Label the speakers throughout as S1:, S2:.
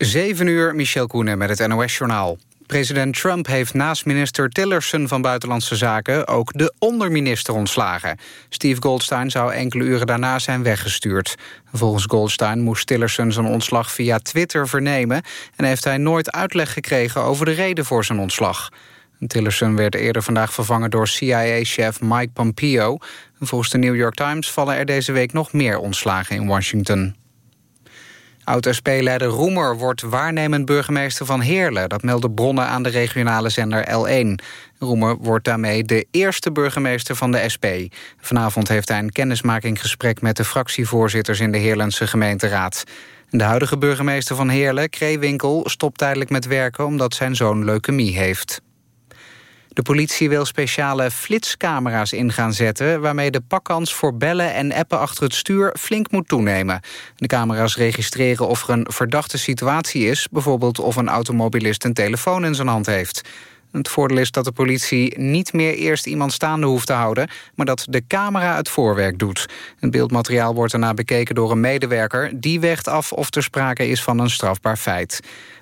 S1: 7 uur, Michel Koenen met het NOS-journaal. President Trump heeft naast minister Tillerson van Buitenlandse Zaken... ook de onderminister ontslagen. Steve Goldstein zou enkele uren daarna zijn weggestuurd. Volgens Goldstein moest Tillerson zijn ontslag via Twitter vernemen... en heeft hij nooit uitleg gekregen over de reden voor zijn ontslag. Tillerson werd eerder vandaag vervangen door CIA-chef Mike Pompeo. Volgens de New York Times vallen er deze week nog meer ontslagen in Washington. Oud-SP-leider Roemer wordt waarnemend burgemeester van Heerlen. Dat melden bronnen aan de regionale zender L1. Roemer wordt daarmee de eerste burgemeester van de SP. Vanavond heeft hij een kennismakinggesprek met de fractievoorzitters in de Heerlense gemeenteraad. De huidige burgemeester van Heerlen, Kreewinkel, stopt tijdelijk met werken omdat zijn zoon leukemie heeft. De politie wil speciale flitscamera's in gaan zetten... waarmee de pakkans voor bellen en appen achter het stuur flink moet toenemen. De camera's registreren of er een verdachte situatie is... bijvoorbeeld of een automobilist een telefoon in zijn hand heeft. Het voordeel is dat de politie niet meer eerst iemand staande hoeft te houden... maar dat de camera het voorwerk doet. Het beeldmateriaal wordt daarna bekeken door een medewerker. Die weegt af of er sprake is van een strafbaar feit.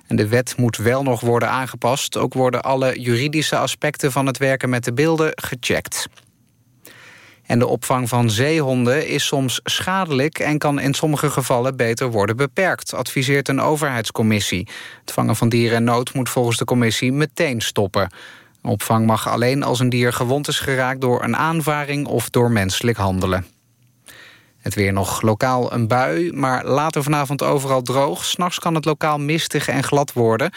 S1: En de wet moet wel nog worden aangepast. Ook worden alle juridische aspecten van het werken met de beelden gecheckt. En de opvang van zeehonden is soms schadelijk... en kan in sommige gevallen beter worden beperkt... adviseert een overheidscommissie. Het vangen van dieren in nood moet volgens de commissie meteen stoppen. Opvang mag alleen als een dier gewond is geraakt... door een aanvaring of door menselijk handelen. Het weer nog lokaal een bui, maar later vanavond overal droog. S'nachts kan het lokaal mistig en glad worden.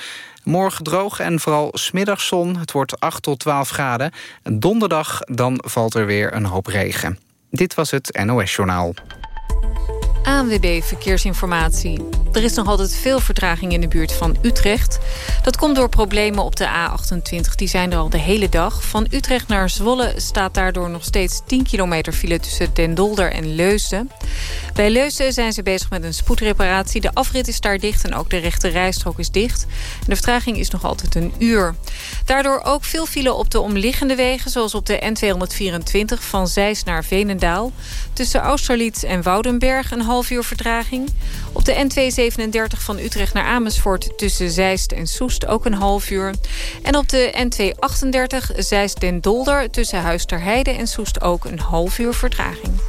S1: Morgen droog en vooral smiddags zon. Het wordt 8 tot 12 graden. Donderdag dan valt er weer een hoop regen. Dit was het NOS Journaal.
S2: ANWB Verkeersinformatie. Er is nog altijd veel vertraging in de buurt van Utrecht. Dat komt door problemen op de A28. Die zijn er al de hele dag. Van Utrecht naar Zwolle staat daardoor nog steeds 10 kilometer file... tussen Den Dolder en Leusden. Bij Leusden zijn ze bezig met een spoedreparatie. De afrit is daar dicht en ook de rechte rijstrook is dicht. De vertraging is nog altijd een uur. Daardoor ook veel file op de omliggende wegen... zoals op de N224 van Zeist naar Veenendaal. Tussen Austerlitz en Woudenberg een half uur vertraging. Op de N237 van Utrecht naar Amersfoort tussen Zeist en Soest ook een half uur. En op de N238 Zeist den Dolder tussen Huis ter Heide en Soest ook een half uur vertraging.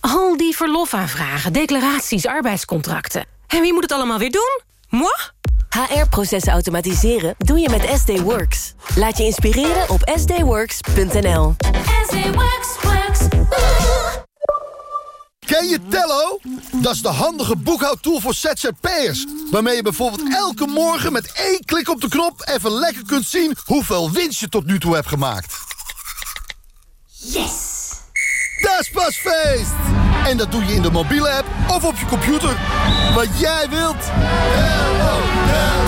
S3: Al die verlofaanvragen, declaraties, arbeidscontracten. En wie moet het allemaal weer doen? Moi?
S4: HR-processen automatiseren doe je met SD Works. Laat je inspireren op sdworks.nl.
S5: Ken je Tello? Dat is de handige boekhoudtool voor ZZP'ers. Waarmee je bijvoorbeeld elke morgen met één klik op de knop... even lekker kunt zien hoeveel winst je tot nu toe hebt gemaakt.
S3: Yes!
S5: Dat is pas feest! En dat doe je in de mobiele app of op je computer. Wat jij wilt.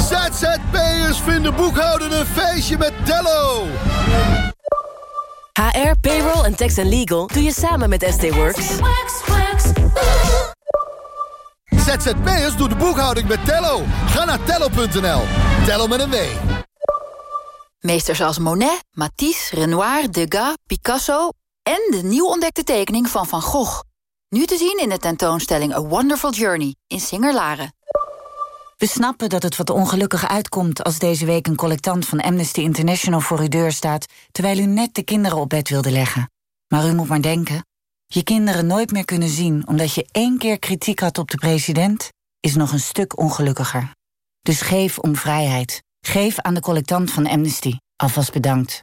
S5: ZZP'ers vinden boekhouden een feestje met Tello.
S4: HR, payroll en tax and legal doe je samen met SD Works.
S5: ZZP'ers doet de boekhouding met Tello. Ga naar tello.nl. Tello met een W.
S6: Meesters als Monet, Matisse, Renoir, Degas, Picasso... en de nieuw ontdekte tekening van Van Gogh. Nu te zien in de tentoonstelling A Wonderful Journey in Singer-Laren.
S7: We snappen dat het wat ongelukkig uitkomt als deze week een collectant van Amnesty International voor uw deur staat, terwijl u net de kinderen op bed wilde leggen. Maar u moet maar denken, je kinderen nooit meer kunnen zien omdat je één keer kritiek had op de president, is nog een stuk ongelukkiger. Dus geef om vrijheid. Geef aan de collectant van Amnesty. Alvast bedankt.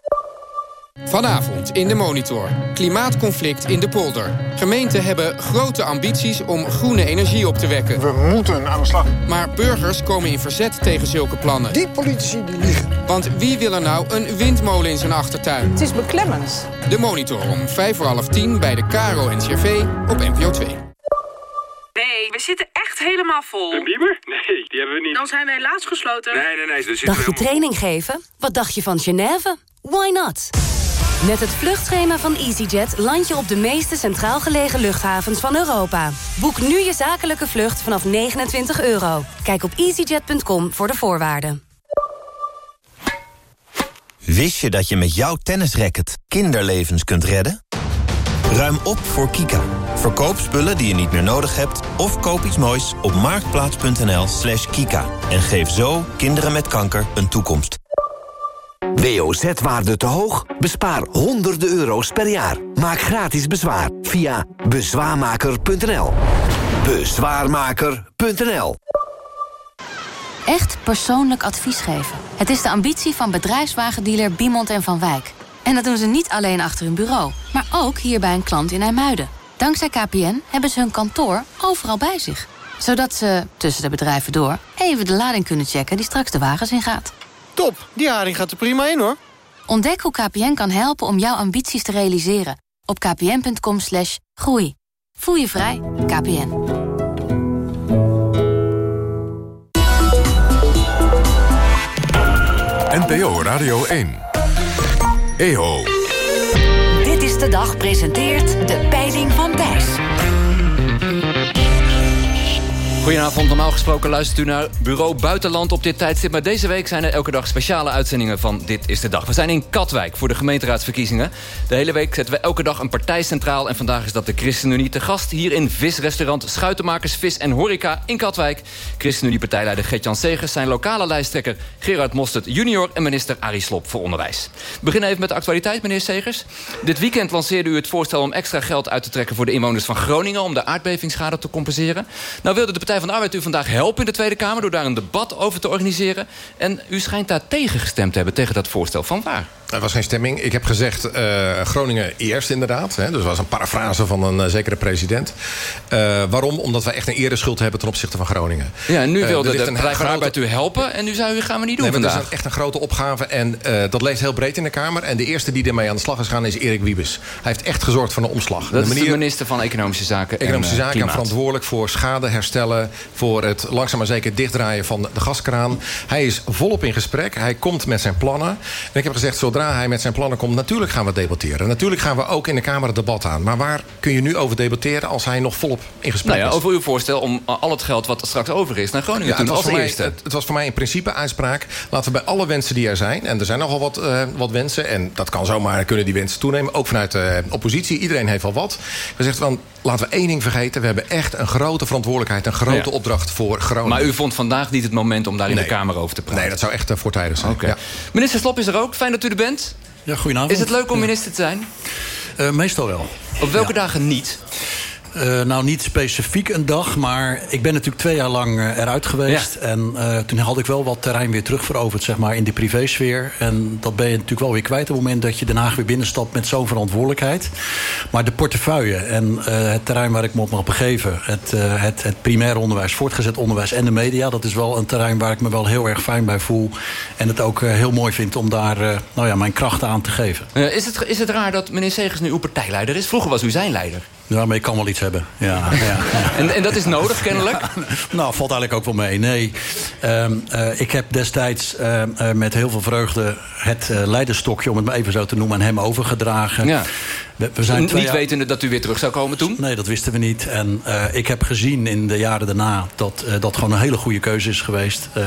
S8: Vanavond in de Monitor. Klimaatconflict in de polder. Gemeenten hebben grote ambities om groene energie op te wekken.
S9: We moeten aan de slag.
S8: Maar burgers komen in verzet tegen zulke plannen.
S9: Die politici die liegen.
S8: Want wie wil er nou een windmolen in zijn achtertuin?
S10: Het is beklemmend.
S8: De Monitor om vijf voor half tien bij de Caro NCRV op NPO 2.
S11: Nee, we zitten echt
S10: helemaal vol.
S11: Een bieber? Nee, die hebben we niet.
S10: Dan zijn we helaas gesloten.
S11: Nee, nee, nee. Dus
S12: Dacht je training geven? Wat dacht je van Genève? Why not? Met het vluchtschema van EasyJet land je op de meeste centraal gelegen luchthavens van Europa. Boek nu je zakelijke vlucht vanaf 29 euro. Kijk op easyjet.com voor de voorwaarden.
S13: Wist je dat je met jouw tennisracket kinderlevens kunt redden? Ruim op voor Kika. Verkoop spullen die je niet meer nodig hebt... of koop iets moois op marktplaats.nl slash kika. En geef zo kinderen met kanker een toekomst.
S14: WOZ-waarde te hoog? Bespaar honderden euro's per jaar. Maak gratis bezwaar via bezwaarmaker.nl. Bezwaarmaker.nl
S15: Echt persoonlijk advies geven. Het is de ambitie van bedrijfswagendealer Biemond en Van Wijk. En dat doen ze niet alleen achter hun bureau, maar ook hier bij een klant in IJmuiden. Dankzij KPN hebben ze hun kantoor overal bij zich. Zodat ze, tussen de bedrijven door, even de lading kunnen checken die straks de wagens ingaat.
S16: Top, die haring gaat er prima in hoor.
S15: Ontdek hoe KPN kan helpen om jouw ambities te realiseren. Op kpn.com slash groei. Voel je vrij, KPN.
S17: NPO Radio 1. EO.
S12: Dit is de dag presenteert de Peiling van Thijs.
S18: Goedenavond, normaal gesproken luistert u naar Bureau Buitenland op dit tijdstip. Maar deze week zijn er elke dag speciale uitzendingen van Dit is de Dag. We zijn in Katwijk voor de gemeenteraadsverkiezingen. De hele week zetten we elke dag een partij centraal. En vandaag is dat de ChristenUnie te gast hier in visrestaurant Schuitenmakers Vis en Horeca in Katwijk. ChristenUnie-partijleider Gert-Jan Segers, zijn lokale lijsttrekker Gerard Mostert junior en minister Arie Slob voor Onderwijs. We beginnen even met de actualiteit, meneer Segers. Dit weekend lanceerde u het voorstel om extra geld uit te trekken voor de inwoners van Groningen om de aardbevingsschade te compenseren. Nou wilde de van de Arbeid u vandaag helpen in de Tweede Kamer... door daar een debat over te organiseren. En u schijnt daar tegen gestemd te hebben, tegen dat voorstel. Van waar?
S19: Er was geen stemming. Ik heb gezegd uh, Groningen eerst inderdaad. Hè. Dus dat was een parafrase van een uh, zekere president. Uh, waarom? Omdat wij echt een ereschuld hebben ten opzichte van Groningen.
S18: Ja, en nu wilde de Partij van Arbeid u helpen... en nu zei u, gaan we niet doen
S19: nee,
S18: vandaag.
S19: Dat is echt een grote opgave. En dat leeft heel breed in de Kamer. En de eerste die ermee aan de slag is gaan is Erik Wiebes. Hij heeft echt gezorgd voor een omslag.
S18: Dat de manier... is de minister van Economische Zaken
S19: Economische
S18: en,
S19: Zaken en verantwoordelijk voor schade herstellen... voor het langzaam maar zeker dichtdraaien van de gaskraan. Hij is volop in gesprek. Hij komt met zijn plannen. En ik heb gezegd, zodra hij met zijn plannen komt... natuurlijk gaan we debatteren. Natuurlijk gaan we ook in de Kamer het debat aan. Maar waar kun je nu over debatteren als hij nog volop in gesprek
S18: nou ja,
S19: is?
S18: Over uw voorstel om al het geld wat er straks over is... naar Groningen
S19: ja,
S18: te doen als
S19: mij. Het, het, was voor mij een principe-uitspraak. Laten we bij alle wensen die er zijn... en er zijn nogal wat, uh, wat wensen... en dat kan zomaar kunnen die wensen toenemen. Ook vanuit de oppositie. Iedereen heeft wel wat. We zeggen van, laten we één ding vergeten. We hebben echt een grote verantwoordelijkheid... een grote ja. opdracht voor Groningen.
S18: Maar u vond vandaag niet het moment om daar in
S19: nee.
S18: de Kamer over te praten?
S19: Nee, dat zou echt uh, voortijdig zijn.
S18: Okay.
S19: Ja.
S18: Minister Slop is er ook. Fijn dat u er bent.
S20: Ja, goedenavond.
S18: Is het leuk om minister te zijn?
S20: Uh, meestal wel.
S18: Op welke ja. dagen niet?
S20: Uh, nou, niet specifiek een dag, maar ik ben natuurlijk twee jaar lang uh, eruit geweest. Ja. En uh, toen had ik wel wat terrein weer terugveroverd, zeg maar, in de privésfeer. En dat ben je natuurlijk wel weer kwijt op het moment dat je Den Haag weer binnenstapt met zo'n verantwoordelijkheid. Maar de portefeuille en het terrein waar ik me op mag begeven, het, het, het primair onderwijs, voortgezet onderwijs en de media, dat is wel een terrein waar ik me wel heel erg fijn bij voel. En het ook heel mooi vind om daar nou ja, mijn krachten aan te geven.
S18: is, het, is het raar dat meneer Segers nu uw partijleider is? Vroeger was u zijn leider.
S20: Ja, maar ik kan wel iets hebben. Ja, ja,
S18: en, en dat is nodig, kennelijk?
S20: nou, valt eigenlijk ook wel mee. Nee, um, uh, ik heb destijds uh, uh, met heel veel vreugde... het leiderstokje, om het maar even zo te noemen, aan hem overgedragen.
S18: Ja.
S20: We, we zijn
S18: niet jaar... wetende dat u weer terug zou komen toen?
S20: Nee, dat wisten we niet. En uh, ik heb gezien in de jaren daarna dat uh, dat gewoon een hele goede keuze is geweest. Uh,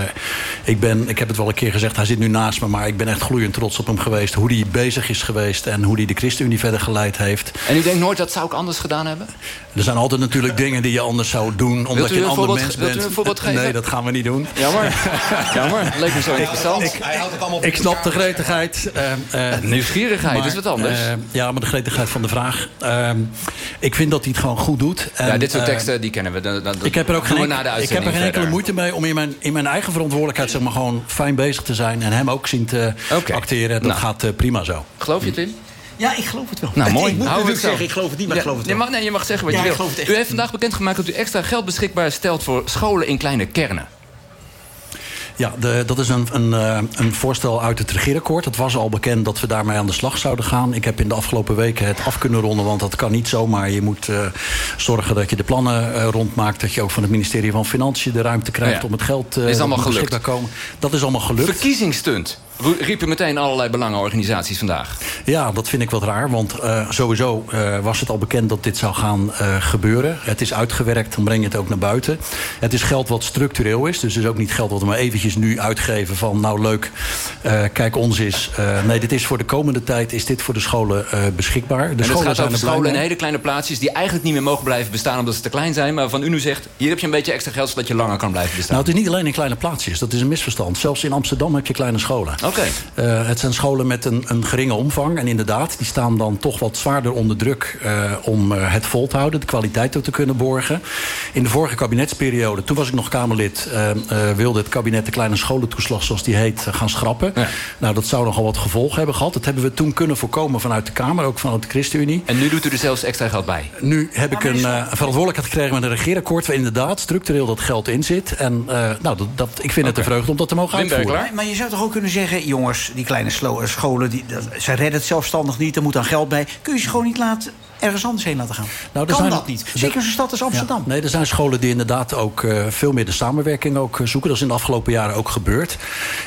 S20: ik, ben, ik heb het wel een keer gezegd, hij zit nu naast me... maar ik ben echt gloeiend trots op hem geweest. Hoe hij bezig is geweest en hoe hij de ChristenUnie verder geleid heeft.
S18: En u denkt nooit, dat zou ik anders gedaan hebben?
S20: Er zijn altijd natuurlijk dingen die je anders zou doen... omdat je een, een ander mens bent.
S18: Wilt u een voorbeeld geven?
S20: Nee, dat gaan we niet doen.
S18: Jammer. Jammer. Leek me zo interessant.
S20: Ik, ik, ik snap de gretigheid.
S18: Nieuwsgierigheid is wat anders.
S20: ja, maar de gretigheid van de vraag... Uh, ik vind dat hij het gewoon goed doet.
S18: En, ja, dit soort teksten, uh, die kennen we. Dat, dat
S20: ik heb er ook geen, ik heb er geen enkele moeite mee om in mijn, in mijn eigen verantwoordelijkheid... zeg maar gewoon fijn bezig te zijn en hem ook zien te okay. acteren. Dat nou. gaat uh, prima zo.
S18: Geloof je het, Tim?
S20: Ja, ik geloof het wel.
S18: Nou, mooi.
S20: Ik moet natuurlijk zeggen, ik geloof het niet, maar ja, ik geloof het wel.
S18: Je mag, nee, je mag zeggen wat ja, je wil. U heeft vandaag bekendgemaakt dat u extra geld beschikbaar stelt... voor scholen in kleine kernen.
S20: Ja, de, dat is een, een, eh, een voorstel uit het regeerakkoord. Het was al bekend dat we daarmee aan de slag zouden gaan. Ik heb in de afgelopen weken het af kunnen ronden, want dat kan niet zomaar. Je moet uh, zorgen dat je de plannen uh, rondmaakt. Dat je ook van het ministerie van Financiën de ruimte krijgt
S18: ja.
S20: om het geld
S18: is allemaal gelukt.
S20: beschikbaar komen. Dat is allemaal gelukt.
S18: Verkiezingsstunt. Riepen meteen allerlei belangenorganisaties vandaag.
S20: Ja, dat vind ik wat raar. Want uh, sowieso uh, was het al bekend dat dit zou gaan uh, gebeuren. Het is uitgewerkt, dan breng je het ook naar buiten. Het is geld wat structureel is. Dus het is ook niet geld wat we maar eventjes nu uitgeven van... nou leuk, kijk ons is. nee, dit is voor de komende tijd is dit voor de scholen beschikbaar. De
S18: en het
S20: scholen
S18: gaat over
S20: er blij
S18: scholen in hele kleine plaatsjes... die eigenlijk niet meer mogen blijven bestaan omdat ze te klein zijn. Maar van u nu zegt, hier heb je een beetje extra geld... zodat je langer kan blijven bestaan.
S20: Nou, het is niet alleen in kleine plaatsjes. Dat is een misverstand. Zelfs in Amsterdam heb je kleine scholen.
S18: Oké.
S20: Okay. het zijn scholen met een, een, geringe omvang. En inderdaad, die staan dan toch wat zwaarder onder druk... Uh, om uh, het vol te houden, de kwaliteit ook te kunnen borgen. In de vorige kabinetsperiode, toen was ik nog Kamerlid... Uh, wilde het kabinet de kleine scholentoeslag, zoals die heet, gaan schrappen. Ja. Nou, dat zou nogal wat gevolgen hebben gehad. Dat hebben we toen kunnen voorkomen vanuit de Kamer, ook vanuit de ChristenUnie.
S18: En nu doet u er zelfs extra geld bij?
S20: Nu heb ik een verantwoordelijkheid gekregen met een regeerakkoord... waar inderdaad structureel dat geld in zit. En nou, dat, dat, ik vind okay. het een vreugde om dat te mogen uitvoeren.
S21: Maar je zou toch ook kunnen zeggen, jongens, die kleine scholen, die, ze redden het zelfstandig niet, er moet dan geld bij. Kun je ze gewoon niet laten ergens anders heen laten gaan?
S20: Nou,
S21: kan
S20: zijn,
S21: dat niet? Zeker zo'n stad als Amsterdam.
S20: Ja, nee, er zijn scholen die inderdaad ook uh, veel meer de samenwerking ook zoeken. Dat is in de afgelopen jaren ook gebeurd.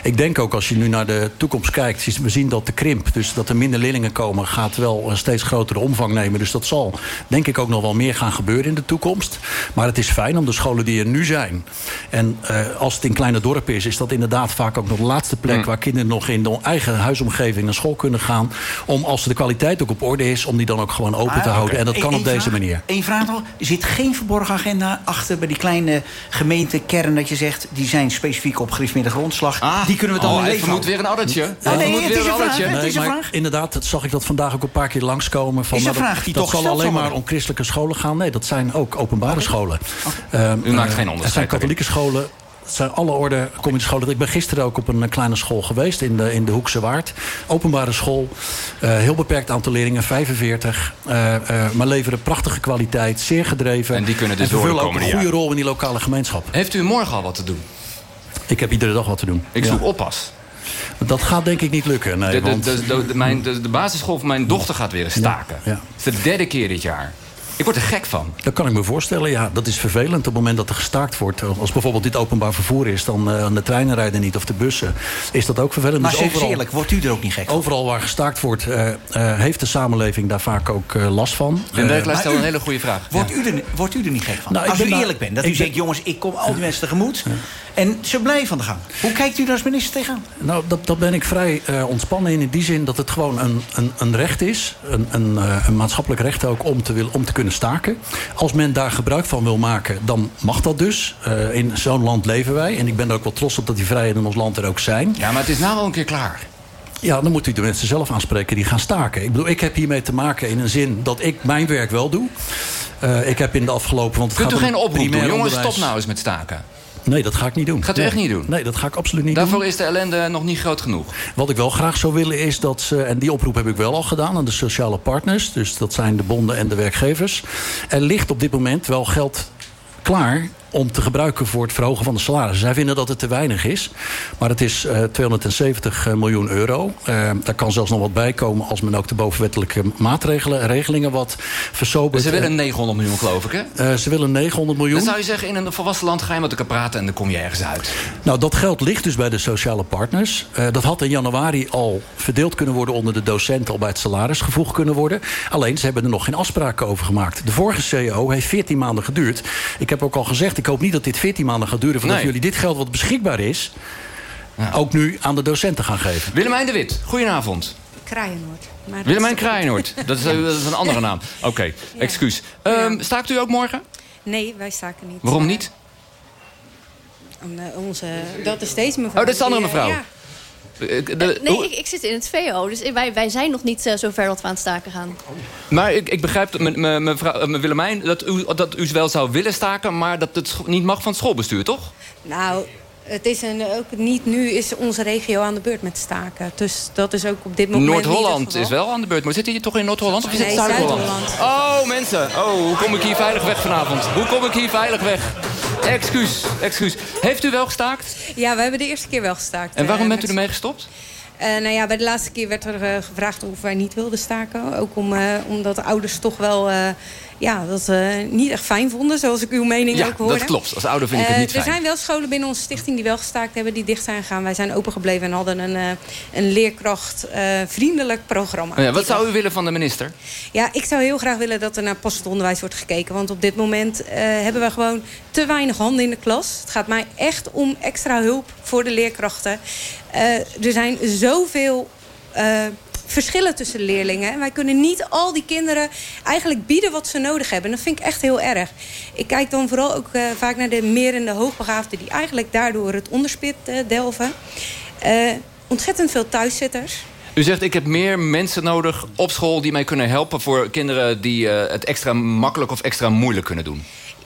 S20: Ik denk ook als je nu naar de toekomst kijkt... we zien dat de krimp, dus dat er minder leerlingen komen... gaat wel een steeds grotere omvang nemen. Dus dat zal denk ik ook nog wel meer gaan gebeuren in de toekomst. Maar het is fijn om de scholen die er nu zijn... en uh, als het in kleine dorpen is... is dat inderdaad vaak ook nog de laatste plek... Mm. waar kinderen nog in de eigen huisomgeving naar school kunnen gaan... om als de kwaliteit ook op orde is... om die dan ook gewoon open
S21: Ah,
S20: te houden.
S21: okay.
S20: En dat kan
S21: Eén
S20: op deze manier.
S21: Eén vraag nog. Er zit geen verborgen agenda achter bij die kleine gemeentekern... dat je zegt, die zijn specifiek op de grondslag.
S18: Ah,
S21: die kunnen we dan
S18: oh,
S21: leven
S18: vermoedt weer een addertje.
S21: Ja,
S18: Hij
S21: nee, het
S18: weer
S21: is een vraag.
S18: addertje.
S21: Het
S20: maar
S21: vraag.
S20: inderdaad, dat zag ik dat vandaag ook een paar keer langskomen. Van,
S21: Is een
S20: nou,
S21: vraag
S20: dat,
S21: die
S20: dat
S21: toch
S20: zal alleen maar om christelijke scholen gaan. Nee, dat zijn ook openbare scholen. Um,
S18: U maakt geen
S20: Het
S18: onderscheid
S20: zijn katholieke scholen. Het zijn alle orde scholen. Ik ben gisteren ook op een eh, kleine school geweest in de, in de Hoekse Waard. Openbare school. Uh, heel beperkt aantal leerlingen, 45. Uh, uh, maar leveren prachtige kwaliteit, zeer gedreven.
S18: En die kunnen dus
S20: ook een goede rol in die lokale gemeenschap.
S18: Heeft u morgen al wat te doen?
S20: Ik heb iedere dag wat te doen.
S18: Ik
S20: Ja.
S18: zoek oppas.
S20: Dat gaat denk ik niet lukken. Nee,
S18: De, de, mijn, de, basisschool van mijn dochter gaat weer staken.
S20: ja.
S18: Het is de derde keer dit jaar. Ik word er gek van.
S20: Dat kan ik me voorstellen, ja. Dat is vervelend op het moment dat er gestaakt wordt. Als bijvoorbeeld dit openbaar vervoer is, dan uh, de treinen rijden niet of de bussen. Is dat ook vervelend.
S21: Maar
S20: Dus
S21: eens eerlijk, wordt u er ook niet gek van?
S20: Overal waar gestaakt wordt, uh, uh, heeft de samenleving daar vaak ook uh, last van.
S18: Berkelaar
S21: maar
S18: stelt
S21: u-
S18: een hele goede vraag.
S21: Wordt, u er, wordt u er niet gek van?
S20: Nou,
S21: Als u eerlijk bent, dat u
S20: ben-
S21: zegt... jongens, ik kom al die mensen tegemoet... en ze blijven van de gang. Hoe kijkt u daar als minister tegenaan?
S20: Nou, dat, dat ben ik vrij eh, ontspannen in. In die zin dat het gewoon een, een, een recht is. Een, een, eh, een maatschappelijk recht ook om te, wil, om te kunnen staken. Als men daar gebruik van wil maken, dan mag dat dus. Eh, in zo'n land leven wij. En ik ben er ook wel trots op dat die vrijheden in ons land er ook zijn.
S18: Ja, maar het is nou wel een keer klaar.
S20: Ja, dan moet u de mensen zelf aanspreken die gaan staken. Ik bedoel, ik heb hiermee te maken in een zin dat ik mijn werk wel doe. Eh, ik heb in de afgelopen... Want het
S18: Kunt u
S20: gaat om
S18: geen oproep doen? Jongens,
S20: onderwijs.
S18: stop nou eens met staken.
S20: Nee, dat ga ik niet doen.
S18: Gaat u
S20: Nee.
S18: echt niet doen?
S20: Nee, dat ga ik absoluut niet
S18: Daarvoor
S20: doen.
S18: is de ellende nog niet groot genoeg.
S20: Wat ik wel graag zou willen is dat ze, en die oproep heb ik wel al gedaan aan de sociale partners, dus dat zijn de bonden en de werkgevers. Er ligt op dit moment wel geld klaar om te gebruiken voor het verhogen van de salarissen. Zij vinden dat het te weinig is, maar het is eh, 270 miljoen euro. Eh, daar kan zelfs nog wat bij komen als men ook de bovenwettelijke maatregelen, regelingen wat versobert.
S18: Ze willen
S20: En,
S18: 900 miljoen, geloof ik, hè?
S20: eh, ze willen 900 miljoen.
S18: Dan zou je zeggen, in een volwassen land ga je met elkaar praten... en dan kom je ergens uit.
S20: Nou, dat geld ligt dus bij de sociale partners. Eh, dat had in januari al verdeeld kunnen worden onder de docenten... al bij het salaris gevoegd kunnen worden. Alleen, ze hebben er nog geen afspraken over gemaakt. De vorige CEO heeft 14 maanden geduurd. Ik heb ook al gezegd, ik hoop niet dat dit 14 maanden gaat duren... voordat
S18: Nee.
S20: jullie dit geld wat beschikbaar is... ook nu aan de docenten gaan geven.
S18: Willemijn de Wit, goedenavond.
S22: Kraaienoord.
S18: Willemijn Kraaienoord. Dat is, eh, dat is een andere naam. Oké, excuus. Ehm, Staakt u ook morgen?
S22: Nee, wij staken niet.
S18: Waarom
S22: Eh,
S18: niet?
S22: om, eh, onze, dat is deze mevrouw.
S18: Oh, dat is de andere
S22: eh,
S18: mevrouw.
S22: ja.
S18: Eh, de-
S23: Nee, ik, ik zit in het VO, dus wij, wij zijn nog niet uh, zover dat we aan het staken gaan.
S18: Maar ik, ik begrijp, dat me- me- mevrouw eh, me Willemijn, dat u, dat u wel zou willen staken... maar dat het niet mag van het schoolbestuur, toch?
S22: Nou, het is een, ook niet nu is onze regio aan de beurt met staken. Dus dat is ook op dit moment
S18: Noord-Holland is wel aan de beurt. Maar zit hier toch in Noord-Holland of is het
S22: Nee,
S18: Zuid-Holland?
S22: Zuid-Holland.
S18: Oh, mensen. Oh, hoe kom ik hier veilig weg vanavond? Hoe kom ik hier veilig weg? Excuus, excuus. Heeft u wel gestaakt?
S22: Ja, we hebben de eerste keer wel gestaakt.
S18: En waarom
S22: eh,
S18: bent u ermee gestopt?
S22: Eh, nou ja, bij de laatste keer werd er eh, gevraagd of wij niet wilden staken. Ook om, eh, omdat de ouders toch wel ja, dat eh, niet echt fijn vonden, zoals ik uw mening
S18: Ja,
S22: ook hoorde.
S18: dat klopt. Als ouder vind ik het
S22: Eh,
S18: niet
S22: Er
S18: fijn.
S22: zijn wel scholen binnen onze stichting die wel gestaakt hebben, die dicht zijn gegaan. Wij zijn open gebleven en hadden een, eh, een leerkrachtvriendelijk programma.
S18: Oh ja, wat zou u willen van de minister?
S22: Ja, ik zou heel graag willen dat er naar passend onderwijs wordt gekeken. Want op dit moment eh, hebben we gewoon te weinig handen in de klas. Het gaat mij echt om extra hulp voor de leerkrachten. Eh, er zijn zoveel eh, verschillen tussen leerlingen. En wij kunnen niet al die kinderen eigenlijk bieden wat ze nodig hebben. En dat vind ik echt heel erg. Ik kijk dan vooral ook eh, vaak naar de meer en de hoogbegaafden... die eigenlijk daardoor het onderspit eh, delven. Eh, ontzettend veel thuiszitters.
S18: U zegt, ik heb meer mensen nodig op school... die mij kunnen helpen voor kinderen die het extra makkelijk of extra moeilijk kunnen doen.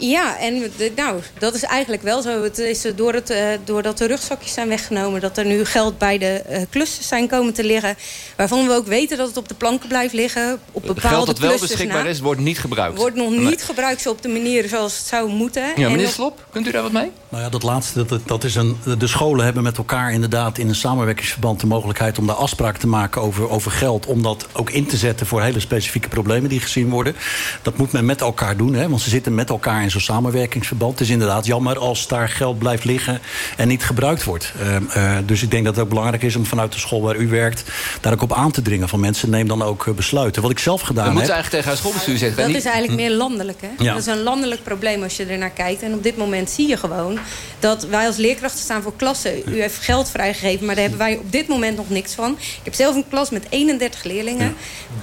S22: Ja, en de- nou, dat is eigenlijk wel zo. Het is eh, door het, eh, doordat de rugzakjes zijn weggenomen... dat er nu geld bij de eh klussen zijn komen te liggen... waarvan we ook weten dat het op de planken blijft liggen. Op bepaalde
S18: Geld dat wel
S22: klussen
S18: beschikbaar
S22: na.
S18: is, wordt niet gebruikt.
S22: Wordt nog
S18: Nee.
S22: niet gebruikt op de manier zoals het zou moeten.
S18: Ja,
S22: En
S18: meneer
S22: nog-
S18: Slop, kunt u daar wat mee?
S20: Nou ja, dat laatste, dat, dat is een, de scholen hebben met elkaar inderdaad in een samenwerkingsverband de mogelijkheid om daar afspraken te maken over, over geld. Om dat ook in te zetten voor hele specifieke problemen die gezien worden. Dat moet men met elkaar doen, hè, want ze zitten met elkaar in zo'n samenwerkingsverband. Het is inderdaad jammer als daar geld blijft liggen en niet gebruikt wordt. Ehm, eh, dus ik denk dat het ook belangrijk is om vanuit de school waar u werkt daar ook op aan te dringen. Van mensen, neem dan ook eh, besluiten. Wat ik zelf gedaan
S18: Dat
S20: heb.
S18: moet ze eigenlijk tegen haar schoolbestuur zeggen.
S22: Dat
S18: niet-
S22: is eigenlijk meer landelijk. Hè?
S20: Ja.
S22: Dat is een landelijk probleem als je er naar kijkt. En op dit moment zie je gewoon dat wij als leerkrachten staan voor klassen. U heeft geld vrijgegeven, maar daar hebben wij op dit moment nog niks van. Ik heb zelf een klas met 31 leerlingen.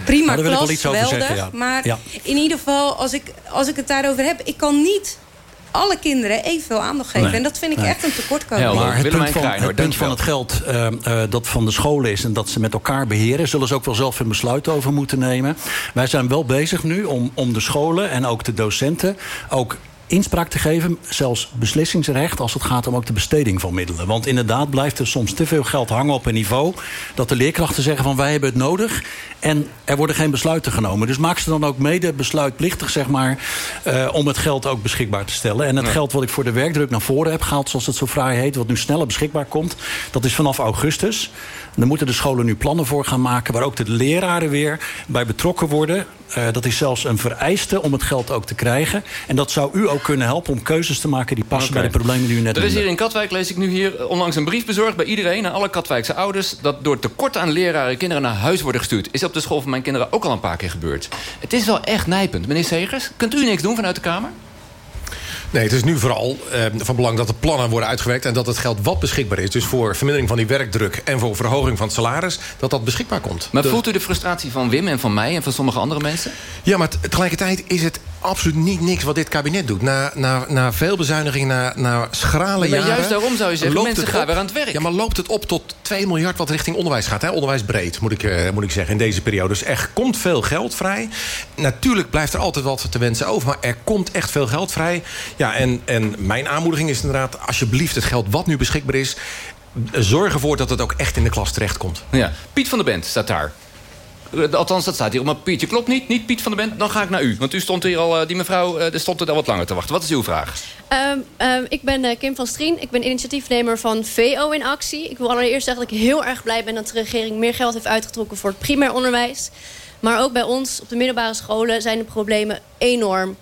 S22: Prima
S20: Nou,
S22: klas, geweldig.
S20: zeggen, ja.
S22: Maar
S20: Ja.
S22: in ieder geval, als ik, als ik het daarover heb... ik kan niet alle kinderen evenveel aandacht geven.
S20: Nee.
S22: en dat vind ik
S20: Nee.
S22: echt een tekortkoming.
S20: maar het
S18: Willemijn
S20: punt, van,
S18: Kraaienhoor,
S20: het punt van
S18: dankjewel.
S20: het geld eh, eh, dat van de scholen is... en dat ze met elkaar beheren... zullen ze ook wel zelf een besluit over moeten nemen. Wij zijn wel bezig nu om, om de scholen en ook de docenten... ook inspraak te geven, zelfs beslissingsrecht... als het gaat om ook de besteding van middelen. Want inderdaad blijft er soms te veel geld hangen op een niveau... dat de leerkrachten zeggen van wij hebben het nodig... en er worden geen besluiten genomen. Dus maak ze dan ook mede besluitplichtig, zeg maar... eh, om het geld ook beschikbaar te stellen. En het
S18: Ja.
S20: geld wat ik voor de werkdruk naar voren heb gehaald... zoals het zo fraai heet, wat nu sneller beschikbaar komt... dat is vanaf augustus. Daar moeten de scholen nu plannen voor gaan maken... waar ook de leraren weer bij betrokken worden. Eh, dat is zelfs een vereiste om het geld ook te krijgen. En dat zou u ook kunnen helpen om keuzes te maken... die passen
S10: bij
S20: de problemen die u net
S18: Er is hier in Katwijk, lees ik nu hier, onlangs een brief bezorgd bij iedereen... aan alle Katwijkse ouders... dat door tekort aan leraren kinderen naar huis worden gestuurd. Is op de school van mijn kinderen ook al een paar keer gebeurd. Het is wel echt nijpend. Meneer Segers, kunt u niks doen vanuit de Kamer?
S19: Nee, het is nu vooral eh, van belang dat de plannen worden uitgewerkt... en dat het geld wat beschikbaar is, dus voor vermindering van die werkdruk... en voor verhoging van het salaris, dat dat beschikbaar komt.
S18: Maar voelt u de frustratie van Wim en van mij en van sommige andere mensen?
S19: Ja, maar tegelijkertijd is het absoluut niet niks wat dit kabinet doet. Na, na, na veel bezuinigingen, na, na schrale
S18: Ja, maar
S19: jaren...
S18: juist daarom zou je zeggen, mensen gaan weer aan het werk.
S19: Ja, maar loopt het op tot 2 miljard wat richting onderwijs gaat. Hè? Onderwijs breed, moet ik, eh, moet ik zeggen, in deze periode. Dus er komt veel geld vrij. Natuurlijk blijft er altijd wat te wensen over. Maar er komt echt veel geld vrij. Ja, en, en mijn aanmoediging is inderdaad... alsjeblieft het geld wat nu beschikbaar is... zorg ervoor dat het ook echt in de klas terechtkomt.
S18: Ja, Piet van der Bent staat daar. Eh, Althans, dat staat hier op mijn papiertje. Klopt niet, niet Piet van der Bent. Dan ga ik naar u. Want u stond hier al, eh, die mevrouw eh, die stond er al wat langer te wachten. Wat is uw vraag?
S23: Ehm, ehm, ik ben Kim van Strien. Ik ben initiatiefnemer van VO in actie. Ik wil allereerst zeggen dat ik heel erg blij ben... dat de regering meer geld heeft uitgetrokken voor het primair onderwijs. Maar ook bij ons op de middelbare scholen zijn de problemen enorm.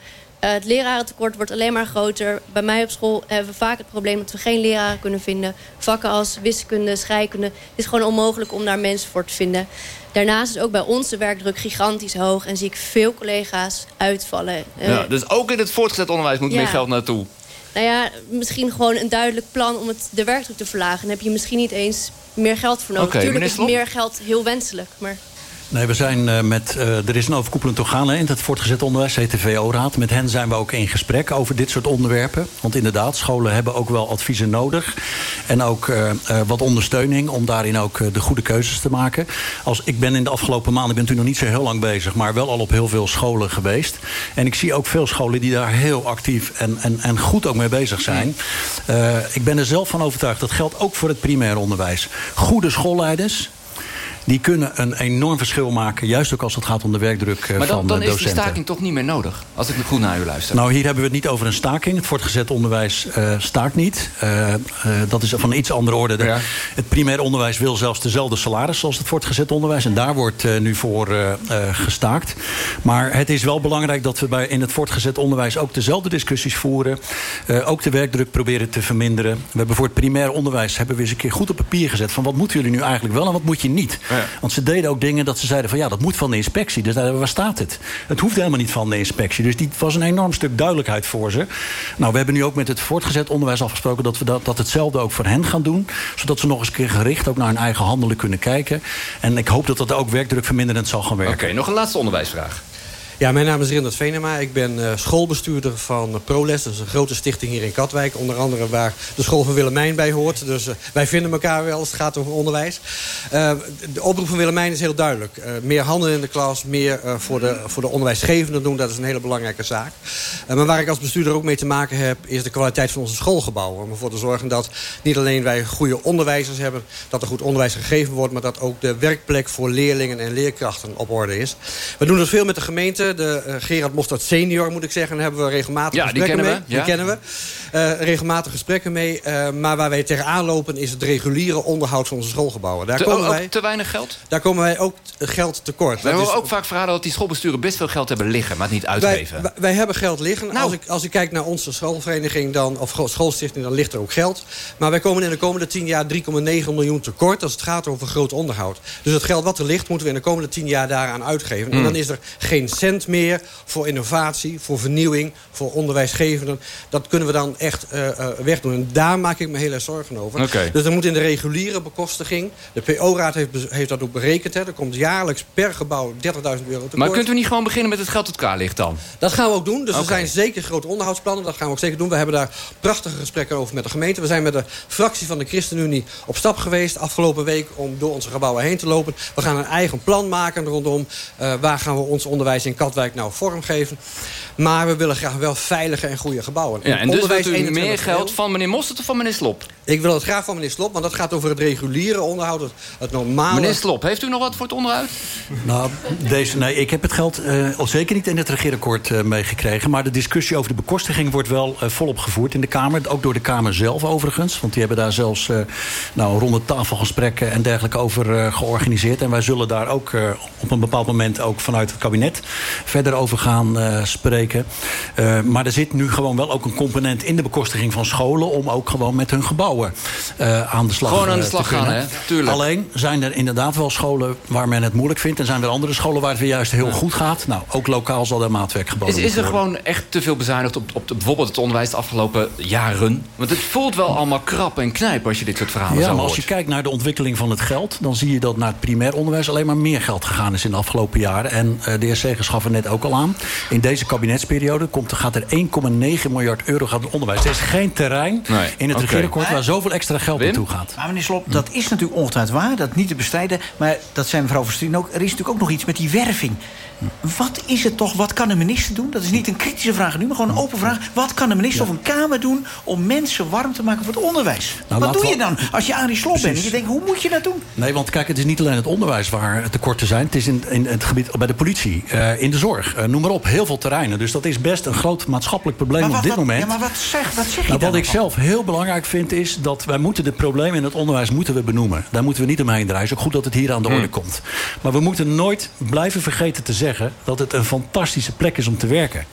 S23: Eh, het lerarentekort wordt alleen maar groter. Bij mij op school hebben we vaak het probleem dat we geen leraren kunnen vinden. Vakken als wiskunde, scheikunde. Het is gewoon onmogelijk om daar mensen voor te vinden. Daarnaast is ook bij ons de werkdruk gigantisch hoog. En zie ik veel collega's uitvallen. Eh,
S18: ja, dus ook in het voortgezet onderwijs moet
S23: ja.
S18: meer geld naartoe.
S23: nou ja, misschien gewoon een duidelijk plan om het, de werkdruk te verlagen. Dan heb je misschien niet eens meer geld voor nodig.
S20: Oké,
S23: Natuurlijk is meer geld heel wenselijk. Maar
S20: Nee, we zijn eh, met. eh, er is een overkoepelend orgaan in het voortgezet onderwijs, CTVO-raad. Met hen zijn we ook in gesprek over dit soort onderwerpen. Want inderdaad, scholen hebben ook wel adviezen nodig. En ook eh, wat ondersteuning om daarin ook de goede keuzes te maken. Als, ik ben in de afgelopen maanden, ik ben natuurlijk nog niet zo heel lang bezig, maar wel al op heel veel scholen geweest. En ik zie ook veel scholen die daar heel actief en, en, en goed ook mee bezig zijn. Ik ben er zelf van overtuigd dat geldt ook voor het primair onderwijs. Goede schoolleiders Die kunnen een enorm verschil maken. Juist ook als het gaat om de werkdruk eh,
S18: Maar dan,
S20: van
S18: dan
S20: de
S18: is die
S20: docenten.
S18: staking toch niet meer nodig? Als ik goed naar u luister.
S20: Nou, hier hebben we het niet over een staking. Het voortgezet onderwijs eh, staakt niet. Eh, eh, dat is van iets andere orde. De- Het primair onderwijs wil zelfs dezelfde salaris als het voortgezet onderwijs. En daar wordt eh, nu voor eh, eh, gestaakt. Maar het is wel belangrijk dat we bij, in het voortgezet onderwijs ook dezelfde discussies voeren. Eh, ook de werkdruk proberen te verminderen. We hebben voor het primair onderwijs hebben we eens een keer goed op papier gezet. Van wat moeten jullie nu eigenlijk wel en wat moet je niet? Want ze deden ook dingen dat ze zeiden van ja, dat moet van de inspectie. Dus daar, waar staat het? Het hoeft helemaal niet van de inspectie. Dus die was een enorm stuk duidelijkheid voor ze. Nou, we hebben nu ook met het voortgezet onderwijs afgesproken dat we dat, dat hetzelfde ook voor hen gaan doen. Zodat ze nog eens een keer gericht ook naar hun eigen handelen kunnen kijken. En ik hoop dat dat ook werkdruk verminderend zal gaan werken.
S18: Oké, nog een laatste onderwijsvraag.
S24: Ja, mijn naam is Rindert Venema. Ik ben eh, schoolbestuurder van ProLes. Dat is een grote stichting hier in Katwijk. Onder andere waar de school van Willemijn bij hoort. Dus eh, wij vinden elkaar wel als het gaat over onderwijs. Eh, de oproep van Willemijn is heel duidelijk. Meer handen in de klas, meer voor, de, voor de onderwijsgevenden doen. Dat is een hele belangrijke zaak. Maar waar ik als bestuurder ook mee te maken heb... is de kwaliteit van onze schoolgebouwen. Om ervoor te zorgen dat niet alleen wij goede onderwijzers hebben... dat er goed onderwijs gegeven wordt... maar dat ook de werkplek voor leerlingen en leerkrachten op orde is. We doen dat veel met de gemeente. De eh, Gerard Mostert senior, moet ik zeggen. Daar hebben we regelmatig
S18: Ja,
S24: gesprekken mee.
S18: we,
S24: Die
S18: ja.
S24: kennen we. Eh, regelmatig gesprekken mee. Eh, maar waar wij tegenaan lopen is het reguliere onderhoud van onze schoolgebouwen. Daar,
S18: Te,
S24: komen,
S18: ook
S24: wij,
S18: te weinig geld?
S24: daar komen wij ook geld tekort.
S18: We horen
S24: is-
S18: ook vaak verhalen dat die schoolbesturen best veel geld hebben liggen, maar het niet uitgeven.
S24: wij- wij hebben geld liggen.
S18: Nou.
S24: Als, ik, als ik kijk naar onze schoolvereniging dan, of scho- schoolstichting, dan ligt er ook geld. Maar wij komen in de komende 10 jaar 3,9 miljoen tekort als het gaat over groot onderhoud. Dus het geld wat er ligt, moeten we in de komende 10 jaar daaraan uitgeven. En
S18: Hmm.
S24: dan is er geen cent meer voor innovatie, voor vernieuwing, voor onderwijsgevenden. Dat kunnen we dan echt eh, eh, wegdoen. En daar maak ik me heel erg zorgen over. Dus er moet in de reguliere bekostiging... De PO-raad heeft, heeft dat ook berekend. Hè. Er komt jaarlijks per gebouw 30.000 euro tekort.
S18: Maar kunt u niet gewoon beginnen met het geld dat klaar ligt dan?
S24: Dat gaan we ook doen. Dus er zijn zeker grote onderhoudsplannen. Dat gaan we ook zeker doen. We hebben daar prachtige gesprekken over met de gemeente. We zijn met de fractie van de ChristenUnie op stap geweest afgelopen week... om door onze gebouwen heen te lopen. We gaan een eigen plan maken rondom... eh, waar gaan we ons onderwijs in Katwijk nou vormgeven. Maar we willen graag wel veilige en goede gebouwen.
S18: Ja, en dus
S24: Onderwijs
S18: wilt u
S24: 21
S18: meer geld van meneer Mostert of van meneer Slop?
S24: Ik wil het graag van meneer Slop, want dat gaat over het reguliere onderhoud. Het, het normale...
S18: Meneer Slop, heeft u nog wat voor het onderhoud?
S20: Nou, deze, nee, ik heb het geld eh, al zeker niet in het regeerakkoord eh, meegekregen. Maar de discussie over de bekostiging wordt wel eh, volop gevoerd in de Kamer. Ook door de Kamer zelf overigens. Want die hebben daar zelfs eh nou, ronde tafelgesprekken en dergelijke over georganiseerd. En wij zullen daar ook eh, op een bepaald moment ook vanuit het kabinet verder over gaan eh, Eh, maar er zit nu gewoon wel ook een component in de bekostiging van scholen... om ook gewoon met hun gebouwen eh, aan de slag
S18: Gewoon aan de
S24: eh,
S18: slag gaan, hè? Tuurlijk.
S20: Alleen zijn er inderdaad wel scholen waar men het moeilijk vindt... en zijn er andere scholen waar het weer juist heel goed gaat. Nou, ook lokaal zal er maatwerk geboden
S18: Is, is er gewoon echt te veel bezuinigd op, op de- bijvoorbeeld het onderwijs de afgelopen jaren? Want het voelt wel allemaal krap en knijp als je dit soort verhalen
S20: Ja, maar als je kijkt naar de ontwikkeling van het geld... dan zie je dat naar het primair onderwijs alleen maar meer geld gegaan is in de afgelopen jaren. En eh, de heer Segers gaf er net ook al aan. In deze kabinetsperiode komt, gaat er 1,9 miljard euro gaat naar onderwijs. Er is geen terrein
S18: Nee,
S20: in het regeerakkoord waar zoveel extra geld
S18: Wim?
S20: naartoe gaat.
S21: Maar meneer Slop, dat is natuurlijk ongetwijfeld waar. Dat niet te bestrijden. Maar dat zijn mevrouw Verstrien ook. Er is natuurlijk ook nog iets met die werving. Wat is het toch? Wat kan een minister doen? Dat is niet een kritische vraag nu, maar gewoon een open vraag. Wat kan een minister of een Kamer doen om mensen warm te maken voor het onderwijs?
S20: Nou,
S21: Wat doe
S20: we-
S21: je dan als je Arie Slop bent en je denkt, hoe moet je dat doen?
S20: Nee, want kijk, het is niet alleen het onderwijs waar tekorten zijn. Het is in, in het gebied bij de politie, eh, in de zorg, eh, noem maar op. Heel veel terreinen. Dus dat is best een groot maatschappelijk probleem op dit
S21: wat-
S20: moment.
S21: Ja, maar wat zeg, wat zeg je
S20: Nou,
S21: dan
S20: wat ik zelf heel belangrijk vind is dat wij moeten de problemen in het onderwijs moeten we benoemen. Daar moeten we niet omheen draaien. Het is ook goed dat het hier aan de orde komt. Maar we moeten nooit blijven vergeten te zeggen dat het een fantastische plek is om te werken.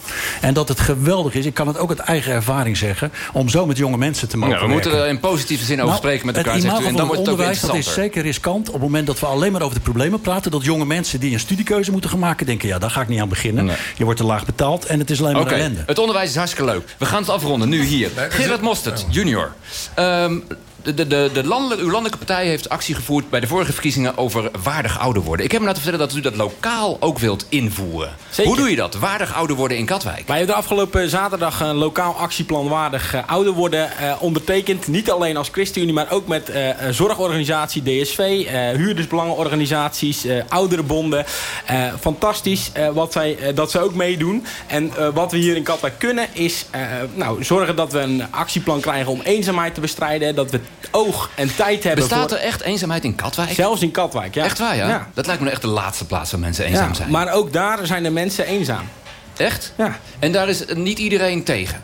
S20: En dat het geweldig is, ik kan het ook uit eigen ervaring zeggen, om zo met jonge mensen te mogen
S18: Ja, we
S20: werken.
S18: moeten er in positieve zin over
S20: Nou,
S18: spreken met elkaar,
S20: Het
S18: zegt
S20: imago
S18: u. En dan wordt het ook
S20: onderwijs dat is zeker riskant. Op het moment dat we alleen maar over de problemen praten... dat jonge mensen die een studiekeuze moeten gaan maken... denken, ja, daar ga ik niet aan beginnen. Je wordt te laag betaald en het is alleen maar
S18: Oké,
S20: ellende.
S18: het onderwijs is hartstikke leuk. We gaan het afronden, nu hier. Gerard Mostert, junior. Ehm, de, de, de, de landelijke, uw landelijke partij heeft actie gevoerd... bij de vorige verkiezingen over waardig ouder worden. Ik heb me laten vertellen dat u dat lokaal ook wilt invoeren.
S25: Zeker.
S18: Hoe doe je dat? Waardig ouder worden in Katwijk?
S25: Wij hebben de afgelopen zaterdag een lokaal actieplan waardig eh, ouder worden eh, ondertekend. Niet alleen als ChristenUnie, maar ook met eh, eh, zorgorganisatie DSV, eh huurdersbelangenorganisaties, eh ouderenbonden. Eh, fantastisch eh, wat zij, dat ze ook meedoen. En eh, wat we hier in Katwijk kunnen is eh, nou, zorgen dat we een actieplan krijgen om eenzaamheid te bestrijden. Dat we oog en tijd hebben...
S18: Bestaat
S25: voor...
S18: er echt eenzaamheid in Katwijk?
S25: Zelfs in Katwijk, ja.
S18: Echt waar, ja?
S25: Ja.
S18: Dat lijkt me echt de laatste plaats waar mensen eenzaam
S25: Ja,
S18: zijn.
S25: Maar ook daar zijn de mensen eenzaam.
S18: Echt?
S25: Ja.
S18: En daar is niet iedereen tegen?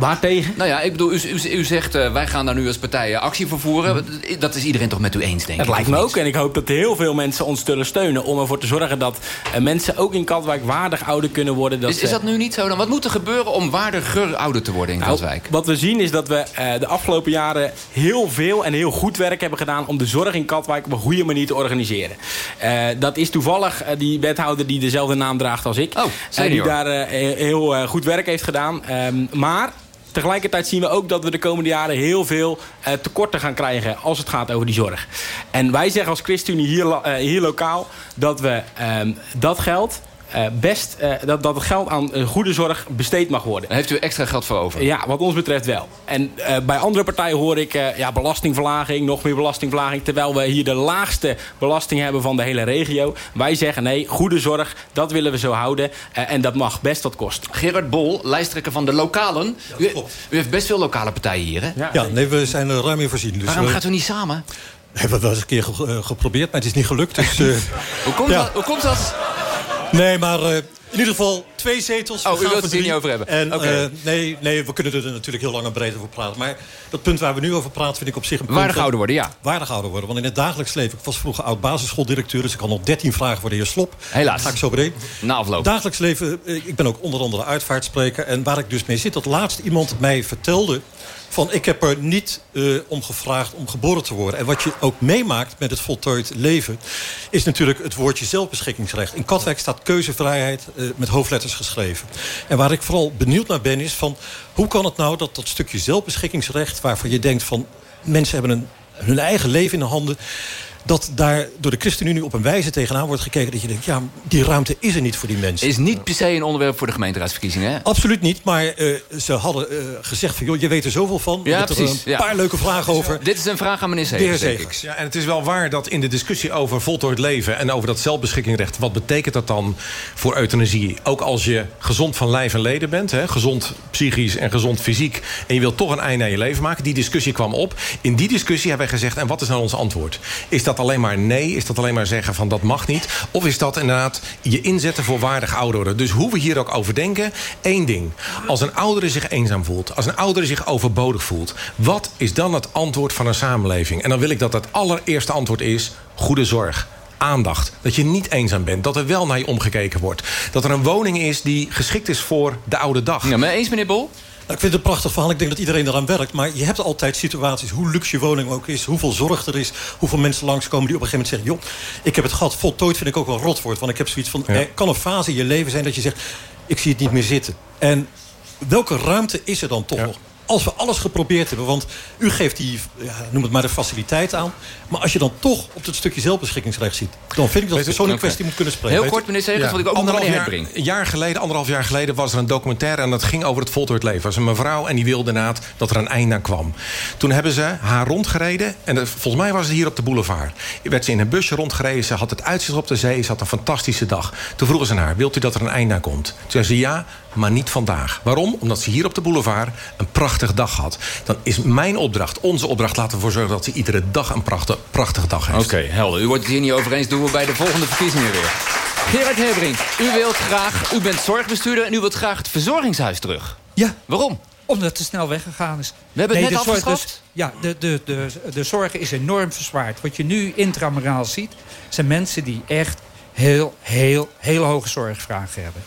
S25: Waar tegen?
S18: Nou ja, ik bedoel, u, u, u zegt eh, wij gaan daar nu als partijen actie voor voeren. Dat is iedereen toch met u eens, denk
S25: Het
S18: ik?
S25: lijkt me ook. En ik hoop dat heel veel mensen ons zullen steunen... om ervoor te zorgen dat eh, mensen ook in Katwijk waardig ouder kunnen worden. Dat
S18: Is, is dat nu niet zo dan? Wat moet er gebeuren om waardiger ouder te worden in
S25: Nou,
S18: Katwijk?
S25: wat we zien is dat we eh, de afgelopen jaren heel veel en heel goed werk hebben gedaan... om de zorg in Katwijk op een goede manier te organiseren. Dat is toevallig die wethouder die dezelfde naam draagt als ik.
S18: Oh,
S25: die daar heel goed werk heeft gedaan. Ehm, maar... Tegelijkertijd zien we ook dat we de komende jaren heel veel eh, tekorten gaan krijgen als het gaat over die zorg. En wij zeggen als ChristenUnie hier, eh, hier lokaal dat we ehm, dat geld best, eh, dat, dat het geld aan eh, goede zorg besteed mag worden.
S18: Daar heeft u extra geld voor over?
S25: Ja, wat ons betreft wel. En eh, bij andere partijen hoor ik eh, ja, belastingverlaging, nog meer belastingverlaging. Terwijl we hier de laagste belasting hebben van de hele regio. Wij zeggen nee, goede zorg, dat willen we zo houden. Eh, en dat mag best wat kosten.
S18: Gerard Bol, lijsttrekker van de lokalen. U, u heeft best veel lokale partijen hier, hè?
S26: Ja, nee, we zijn er ruim in voorzien. Dus
S18: Waarom
S26: we-
S18: gaat u niet samen?
S26: hebben we wel eens een keer ge- eh, geprobeerd, maar het is niet gelukt. Dus, eh,
S18: Hoe komt,
S26: ja.
S18: dat, hoe komt dat?
S26: Nee, maar eh, in ieder geval twee zetels.
S18: Oh,
S26: we
S18: u
S26: gaan
S18: wilt het hier niet over hebben.
S26: En, eh, nee, nee, we kunnen er natuurlijk heel lang en breed over praten. Maar dat punt waar we nu over praten vind ik op zich een punt...
S18: Waardig ouder worden, ja.
S26: Waardig ouder worden. Want in het dagelijks leven... Ik was vroeger oud-basisschooldirecteur... dus ik had nog 13 vragen voor de heer Slop.
S18: Helaas.
S26: Dat ga ik zo breed.
S18: Na afloop.
S26: Dagelijks leven... eh, Ik ben ook onder andere uitvaartspreker. En waar ik dus mee zit... dat laatst iemand mij vertelde... van ik heb er niet eh, om gevraagd om geboren te worden. En wat je ook meemaakt met het voltooid leven... is natuurlijk het woordje zelfbeschikkingsrecht. In Katwijk staat keuzevrijheid eh, met hoofdletters geschreven. En waar ik vooral benieuwd naar ben is van... hoe kan het nou dat dat stukje zelfbeschikkingsrecht... waarvan je denkt van mensen hebben een, hun eigen leven in de handen... dat daar door de ChristenUnie op een wijze tegenaan wordt gekeken... dat je denkt, ja, die ruimte is er niet voor die mensen.
S18: Is niet per se een onderwerp voor de gemeenteraadsverkiezingen, hè?
S26: Absoluut niet, maar eh, ze hadden eh, gezegd van... joh, je weet er zoveel van.
S18: Ja,
S26: Je er
S18: precies,
S26: een
S18: ja.
S26: paar leuke vragen over.
S18: Dit is een vraag aan meneer
S26: De heer
S18: Segers, denk ik.
S19: Ja, en het is wel waar dat in de discussie over voltooid leven... en over dat zelfbeschikkingsrecht... wat betekent dat dan voor euthanasie? Ook als je gezond van lijf en leden bent... Hè, gezond psychisch en gezond fysiek... en je wilt toch een einde aan je leven maken. Die discussie kwam op. In die discussie hebben wij gezegd... en wat is nou ons antwoord? Is dat alleen maar nee? Is dat alleen maar zeggen van dat mag niet? Of is dat inderdaad je inzetten voor waardig ouderen? Dus hoe we hier ook over denken... één ding. Als een oudere zich eenzaam voelt... als een oudere zich overbodig voelt... wat is dan het antwoord van een samenleving? En dan wil ik dat het allereerste antwoord is... goede zorg aandacht. Dat je niet eenzaam bent. Dat er wel naar je omgekeken wordt. Dat er een woning is die geschikt is voor de oude dag.
S18: Ja, maar eens, meneer Bol?
S26: Nou, ik vind het een prachtig verhaal. Ik denk dat iedereen eraan werkt. Maar je hebt altijd situaties, hoe luxe je woning ook is... hoeveel zorg er is, hoeveel mensen langskomen... die op een gegeven moment zeggen... joh, ik heb het gehad. Voltooid vind ik ook wel rot woord. Want ik heb zoiets van... Er kan een fase in je leven zijn dat je zegt... ik zie het niet meer zitten. En welke ruimte is er dan toch nog? Als we alles geprobeerd hebben, want u geeft die, ja, noem het maar de faciliteit aan. Maar als je dan toch op het stukje zelfbeschikkingsrecht ziet... dan vind ik dat we zo'n kwestie moet kunnen spreken.
S18: Heel kort, meneer Segers, want ik ook nog
S19: anderhalf
S18: meneer
S19: jaar, een jaar geleden, anderhalf jaar geleden was er een documentaire... en dat ging over het voltooid leven. Er was een mevrouw en die wilde inderdaad dat er een einde aan kwam. Toen hebben ze haar rondgereden. En dat- volgens mij was het hier op de boulevard. Werd ze in een busje rondgereden. Ze had het uitzicht op de zee. Ze had een fantastische dag. Toen vroegen ze haar, wilt u dat er een einde aan komt? Toen zei ze ja, maar niet vandaag. Waarom? Omdat ze hier op de boulevard een prachtige dag had. Dan is mijn opdracht, onze opdracht... laten we ervoor zorgen dat ze iedere dag een prachtige, prachtige dag heeft.
S18: Oké, helder. U wordt het hier niet over eens. Doen we bij de volgende verkiezingen weer. Gerard Hebbring, u wilt graag... U bent zorgbestuurder en u wilt graag het verzorgingshuis terug.
S27: Ja.
S18: Waarom?
S27: Omdat het te snel weggegaan is.
S18: We hebben het net
S27: de zorg-
S18: afgeschaft.
S27: dus- ja, de, de, de, de zorg is enorm verzwaard. Wat je nu intramuraal ziet, zijn mensen die echt heel, heel, heel hoge zorgvragen hebben.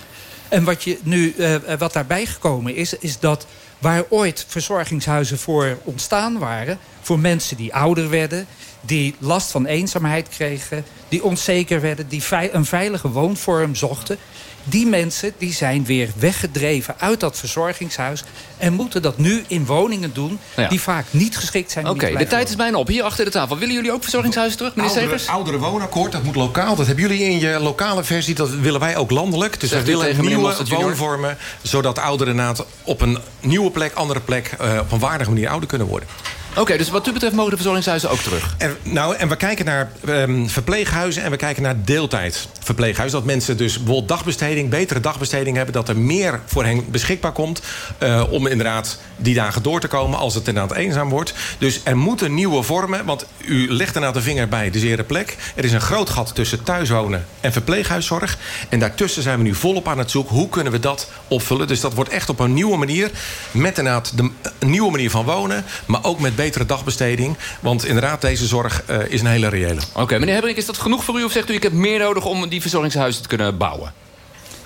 S27: En wat, je nu, eh, eh, wat daarbij gekomen is, is dat waar ooit verzorgingshuizen voor ontstaan waren... voor mensen die ouder werden, die last van eenzaamheid kregen... die onzeker werden, die een veilige woonvorm zochten... die mensen die zijn weer weggedreven uit dat verzorgingshuis... en moeten dat nu in woningen doen
S18: Ja.
S27: die vaak niet geschikt zijn
S18: Oké, de tijd is bijna op. Hier achter de tafel. Willen jullie ook verzorgingshuizen terug, meneer
S19: Oudere,
S18: Segers?
S19: oudere woonakkoord, dat moet lokaal. Dat hebben jullie in je lokale versie. Dat willen wij ook landelijk. Dus we willen nieuwe woonvormen... zodat ouderen op een nieuwe plek, andere plek... eh, op een waardige manier ouder kunnen worden.
S18: Oké, dus wat u betreft mogen de verzorgingshuizen ook terug?
S19: En, nou, en we kijken naar ehm, verpleeghuizen en we kijken naar deeltijdverpleeghuizen. Dat mensen dus bijvoorbeeld dagbesteding, betere dagbesteding hebben. Dat er meer voor hen beschikbaar komt. eh, om inderdaad die dagen door te komen als het inderdaad eenzaam wordt. Dus er moeten nieuwe vormen. Want u legt inderdaad de vinger bij de zere plek. Er is een groot gat tussen thuiswonen en verpleeghuiszorg. En daartussen zijn we nu volop aan het zoeken. Hoe kunnen we dat opvullen? Dus dat wordt echt op een nieuwe manier. Met inderdaad de, een nieuwe manier van wonen. Maar ook met betere dagbesteding. Want inderdaad, deze zorg eh, is een hele reële.
S18: Oké, meneer Hebberink, is dat genoeg voor u? Of zegt u, ik heb meer nodig om die verzorgingshuizen te kunnen bouwen?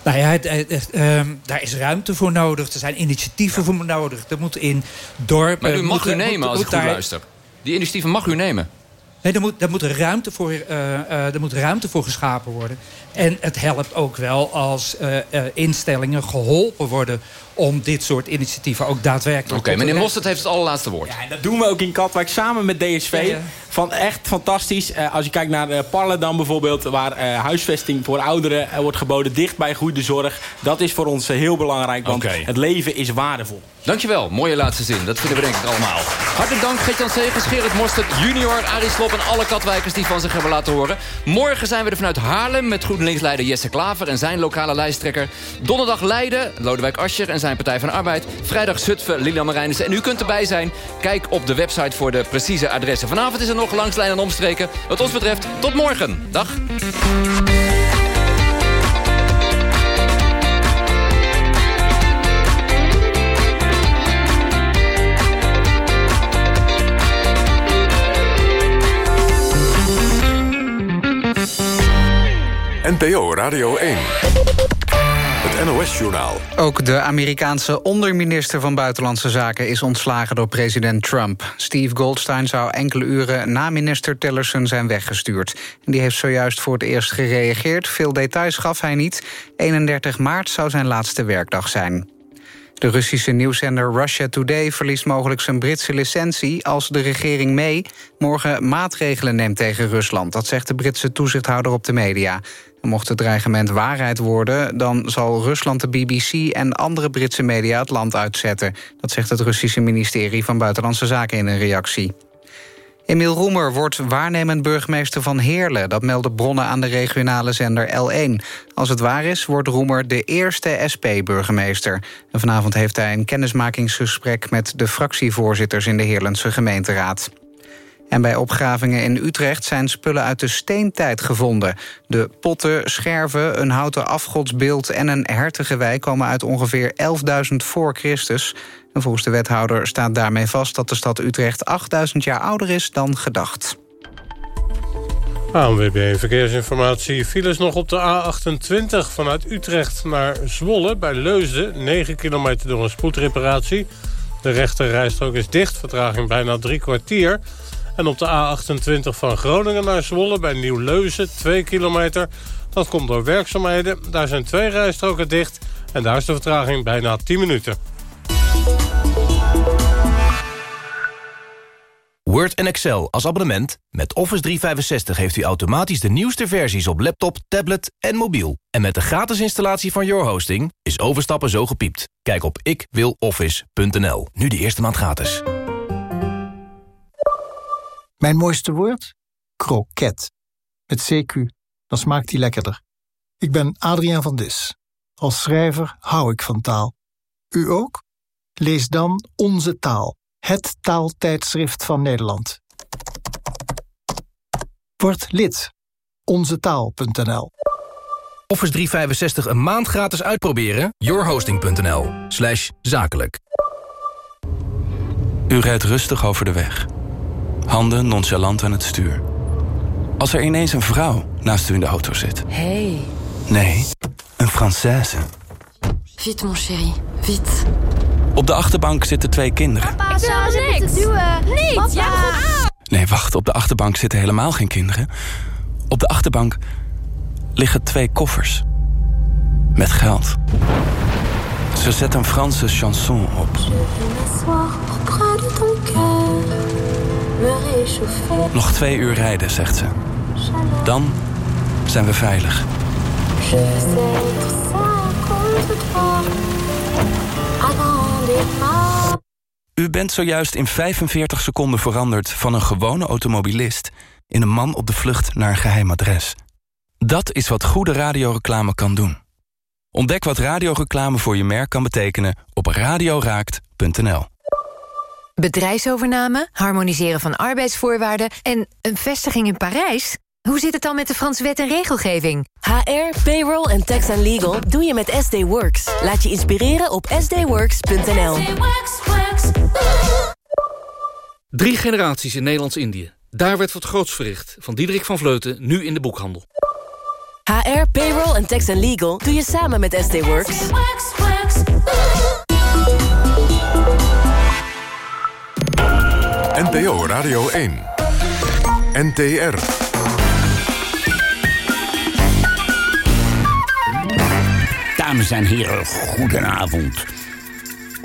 S27: Nou ja, het, het- het, ehm, daar is ruimte voor nodig. Er zijn initiatieven voor nodig. Er moet in dorpen...
S18: Maar u mag
S27: moet-
S18: u nemen
S27: moet-
S18: als ik goed
S27: daar-
S18: luister. Die initiatieven mag u nemen.
S27: Nee, er moet, er, moet ruimte voor, eh, eh, er moet ruimte voor geschapen worden. En het helpt ook wel als eh, eh, instellingen geholpen worden... om dit soort initiatieven ook daadwerkelijk...
S18: Oké, meneer Mostert heeft het allerlaatste woord.
S25: En dat doen we ook in Katwijk samen met DSV.
S27: Ja, ja.
S25: Van echt fantastisch. Eh, als je kijkt naar uh, Parle dan bijvoorbeeld... waar eh, huisvesting voor ouderen eh, wordt geboden dicht bij goede zorg. Dat is voor ons eh, heel belangrijk, want het leven is waardevol.
S18: Dankjewel, mooie laatste zin. Dat vinden we denk ik allemaal. Hartelijk dank, Gert-Jan Segers, Gerrit Mostert junior... Arie Slob en alle Katwijkers die van zich hebben laten horen. Morgen zijn we er vanuit Haarlem... met GroenLinks-leider Jesse Klaver en zijn lokale lijsttrekker. Donderdag Leiden, Lodewijk Asscher en zijn Partij van Arbeid. Vrijdag Zutphen, Lilian Marijnissen. En u kunt erbij zijn. Kijk op de website voor de precieze adressen. Vanavond is er nog langslijn en omstreken. Wat ons betreft, tot morgen. Dag.
S17: NPO Radio 1.
S1: Ook de Amerikaanse onderminister van Buitenlandse Zaken is ontslagen door president Trump. Steve Goldstein zou enkele uren na minister Tillerson zijn weggestuurd. Die heeft zojuist voor het eerst gereageerd. Veel details gaf hij niet. 31 maart zou zijn laatste werkdag zijn. De Russische nieuwszender Russia Today verliest mogelijk zijn Britse licentie... als de regering mee morgen maatregelen neemt tegen Rusland. Dat zegt de Britse toezichthouder op de media. Mocht het dreigement waarheid worden... dan zal Rusland de BBC en andere Britse media het land uitzetten. Dat zegt het Russische ministerie van Buitenlandse Zaken in een reactie. Emiel Roemer wordt waarnemend burgemeester van Heerlen. Dat melden bronnen aan de regionale zender L1. Als het waar is, wordt Roemer de eerste SP-burgemeester. En vanavond heeft hij een kennismakingsgesprek... met de fractievoorzitters in de Heerlense gemeenteraad. En bij opgravingen in Utrecht zijn spullen uit de steentijd gevonden. De potten, scherven, een houten afgodsbeeld en een hertengewei... komen uit ongeveer 11.000 voor Christus. En volgens de wethouder staat daarmee vast dat de stad Utrecht 8.000 jaar ouder is dan gedacht.
S28: ANWB Verkeersinformatie. Files nog op de A28 vanuit Utrecht naar Zwolle bij Leusden. 9 kilometer door een spoedreparatie. De rechte rijstrook is dicht, vertraging bijna drie kwartier. En op de A28 van Groningen naar Zwolle bij Nieuw-Leuzen 2 kilometer. Dat komt door werkzaamheden. Daar zijn twee rijstroken dicht en daar is de vertraging bijna 10 minuten.
S29: Word en Excel als abonnement. Met Office 365 heeft u automatisch de nieuwste versies op laptop, tablet en mobiel. En met de gratis installatie van Your Hosting is overstappen zo gepiept. Kijk op ikwiloffice.nl. Nu de eerste maand gratis.
S30: Mijn mooiste woord? Kroket. Met CQ. Dan smaakt die lekkerder. Ik ben Adriaan van Dis. Als schrijver hou ik van taal. U ook? Lees dan Onze Taal. Het taaltijdschrift van Nederland. Word lid. Onzetaal.nl
S29: Office 365 een maand gratis uitproberen? Yourhosting.nl slash zakelijk.
S20: U rijdt rustig over de weg. Handen nonchalant aan het stuur. Als er ineens een vrouw naast u in de auto zit.
S31: Hey.
S20: Nee, een Française.
S31: Vite, mon chéri. Vite.
S20: Op de achterbank zitten twee kinderen.
S31: Ik zou niks. duwen. Niet. Ja.
S20: Nee, wacht, op de achterbank zitten helemaal geen kinderen. Op de achterbank liggen twee koffers. Met geld. Ze zet een Franse chanson op. Nog twee uur rijden, zegt ze. Dan zijn we veilig.
S31: U bent zojuist in 45 seconden veranderd van een gewone automobilist... in een man op de vlucht naar een geheim adres. Dat is wat goede radioreclame kan doen. Ontdek wat radioreclame voor je merk kan betekenen op radioraakt.nl.
S32: Bedrijfsovername, harmoniseren van arbeidsvoorwaarden en een vestiging in Parijs? Hoe zit het dan met de Franse wet en regelgeving?
S33: HR, payroll en tax and legal doe je met SD Works. Laat je inspireren op sdworks.nl.
S34: Drie generaties in Nederlands-Indië. Daar werd wat groots verricht. Van Diederik van Vleuten, nu in de boekhandel.
S33: HR, payroll en tax and legal doe je samen met SD Works.
S17: NPO Radio 1. NTR.
S35: Dames en heren, goedenavond.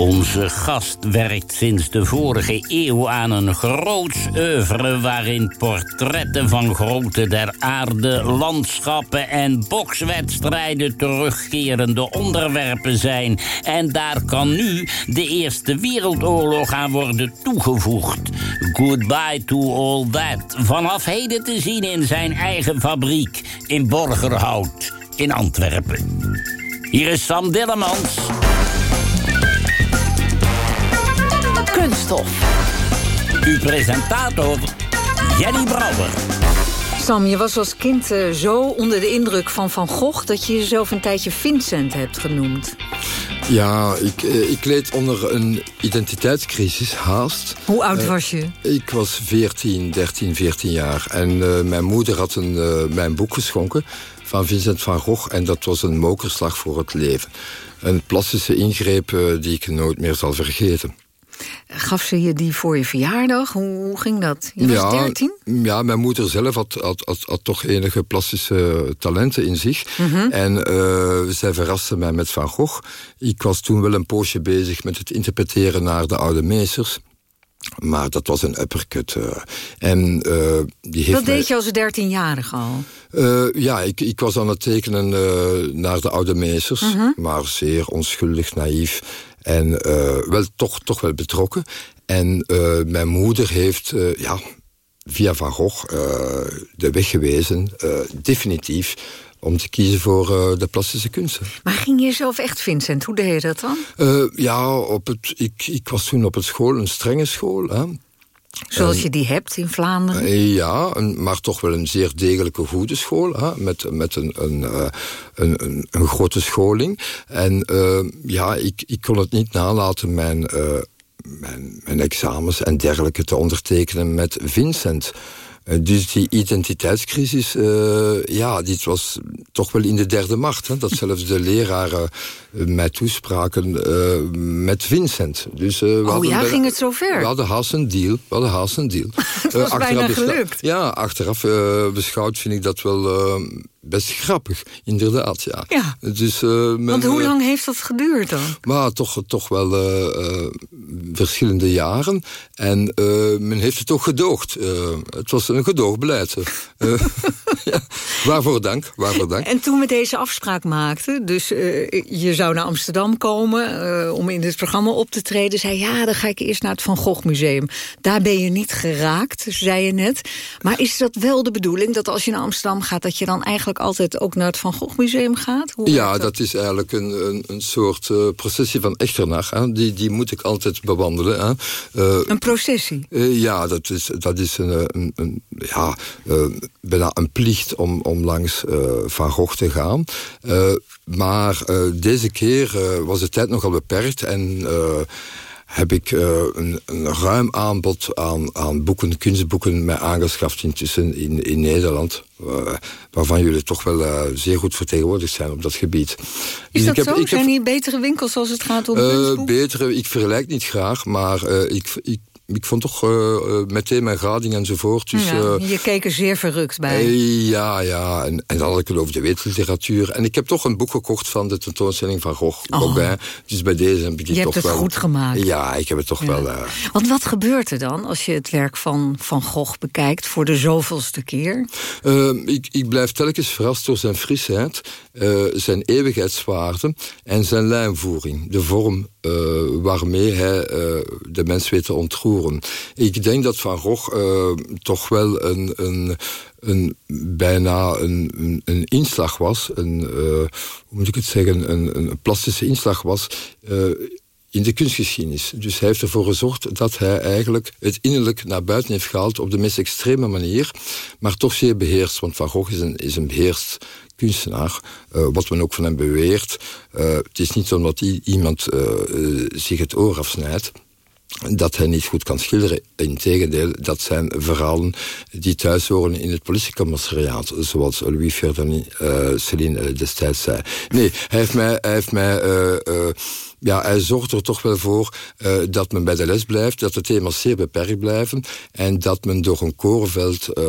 S35: Onze gast werkt sinds de vorige eeuw aan een groots oeuvre... waarin portretten van grote der aarde, landschappen en bokswedstrijden... terugkerende onderwerpen zijn. En daar kan nu de Eerste Wereldoorlog aan worden toegevoegd. Goodbye to all that. Vanaf heden te zien in zijn eigen fabriek in Borgerhout in Antwerpen. Hier is Sam Dillemans.
S32: Kunststof.
S35: Uw presentator, Jenny Brouwer.
S36: Sam, je was als kind eh, zo onder de indruk van Van Gogh... dat je jezelf een tijdje Vincent hebt genoemd.
S37: Ja, ik, eh, ik leed onder een identiteitscrisis, haast.
S36: Hoe oud
S37: Eh,
S36: was je?
S37: Ik was 14, 13, 14 jaar. En eh, mijn moeder had een, eh, mijn boek geschonken van Vincent van Gogh. En dat was een mokerslag voor het leven. Een plastische ingreep die ik nooit meer zal vergeten.
S36: Gaf ze je die voor je verjaardag? Hoe, hoe ging dat? Je was 13?
S37: ja, mijn moeder zelf had, had, had, had toch enige plastische talenten in zich.
S36: Mhm.
S37: En eh, zij verraste mij met Van Gogh. Ik was toen wel een poosje bezig met het interpreteren naar de oude meesters. Maar dat was een uppercut. eh. en eh, die heeft
S36: Dat
S37: mij-
S36: deed je als 13-jarige al.
S37: ja, ik, ik was aan het tekenen naar de oude meesters.
S36: Mhm.
S37: Maar zeer onschuldig, naïef. En eh, wel toch, toch wel betrokken. En eh, mijn moeder heeft eh, ja, via Van Gogh de weg gewezen, definitief, om te kiezen voor de plastische kunsten.
S36: Maar ging je zelf echt Vincent? Hoe deed je dat dan?
S37: Ja, op het, ik, ik was toen op het school, een strenge school. Hè.
S36: Zoals
S37: En-
S36: je die hebt in Vlaanderen?
S37: Eh, Ja, een- maar toch wel een zeer degelijke goede school. Hè, met met een, een, eh, een, een, grote scholing. En eh, ja, ik, ik kon het niet nalaten mijn, mijn, mijn examens en dergelijke te ondertekenen met Vincent. Eh, Dus die identiteitscrisis, eh, ja, dit was toch wel in de derde macht. Hè, dat zelfs de leraren eh, mij toespraken met Vincent. Dus, we
S36: Oh
S37: hadden
S36: ja, ging het zover?
S37: We hadden haast een deal. We hadden haast een deal.
S36: Het was bijna gelukt.
S37: Ja, achteraf beschouwd vind ik dat wel best grappig. Inderdaad, ja.
S36: Ja.
S37: Dus, men,
S36: Want hoe lang heeft dat geduurd dan?
S37: maar toch, toch wel verschillende jaren. En men heeft het ook gedoogd. Het was een gedoogbeleid. Eh, ja, waarvoor dank, waarvoor dank.
S36: En toen we deze afspraak maakten, dus eh, je zou naar Amsterdam komen om in het programma op te treden, zei ja, dan ga ik eerst naar het Van Gogh Museum. Daar ben je niet geraakt, zei je net. Maar is dat wel de bedoeling dat als je naar Amsterdam gaat, dat je dan eigenlijk altijd ook naar het Van Gogh Museum gaat? Hoe
S37: Ja, dat is eigenlijk een, een, een soort processie van Echternach. Hè. Die, die moet ik altijd bewandelen. Hè.
S36: Een processie?
S37: Ja, dat is, dat is een, een, een- ja, eh, bijna een plicht om, om langs eh, Van Gogh te gaan. Eh, maar deze keer was de tijd nogal beperkt en... heb ik een, een ruim aanbod aan, aan boeken, kunstboeken mij aangeschaft intussen in, in Nederland. waarvan jullie toch wel zeer goed vertegenwoordigd zijn op dat gebied.
S36: Is
S37: Dus
S36: dat
S37: ik heb-
S36: zo?
S37: ik heb-
S36: Zijn hier betere winkels als het gaat om kunstboeken?
S37: betere, ik vergelijk niet graag, maar ik, ik, ik vond toch eh, eh, meteen mijn gading enzovoort. Dus,
S36: ja,
S37: eh,
S36: je keek er zeer verrukt bij.
S37: ja, ja, en, en dan had ik het over de wereldliteratuur. En ik heb toch een boek gekocht van de tentoonstelling van Gogh.
S36: Oh.
S37: Dus bij deze heb ik die
S36: Je
S37: toch
S36: hebt het
S37: wel...
S36: goed gemaakt.
S37: Ja, ik heb het toch
S36: Ja.
S37: wel...
S36: Want wat gebeurt er dan als je het werk van Van Gogh bekijkt voor de zoveelste keer?
S37: Eh, ik, ik blijf telkens verrast door zijn frisheid, eh, zijn eeuwigheidswaarde en zijn lijnvoering. De vorm waarmee hij de mens weet te ontroeren. Ik denk dat Van Gogh toch wel een, een, een bijna een, een, een, inslag was, een, hoe moet ik het zeggen, een, een plastische inslag was in de kunstgeschiedenis. Dus hij heeft ervoor gezorgd dat hij eigenlijk het innerlijk naar buiten heeft gehaald op de meest extreme manier, maar toch zeer beheerst. Want Van Gogh is een, is een beheerst kunstenaar, uh, wat men ook van hem beweert. Uh, het is niet omdat iemand uh, zich het oor afsnijdt, dat hij niet goed kan schilderen. Integendeel, dat zijn verhalen die thuis horen in het politiecommissariaat, zoals Louis Ferdinand Céline destijds zei. Nee, hij heeft mij, ja, hij zorgt er toch wel voor uh, dat men bij de les blijft, dat de thema's zeer beperkt blijven en dat men door een korenveld uh,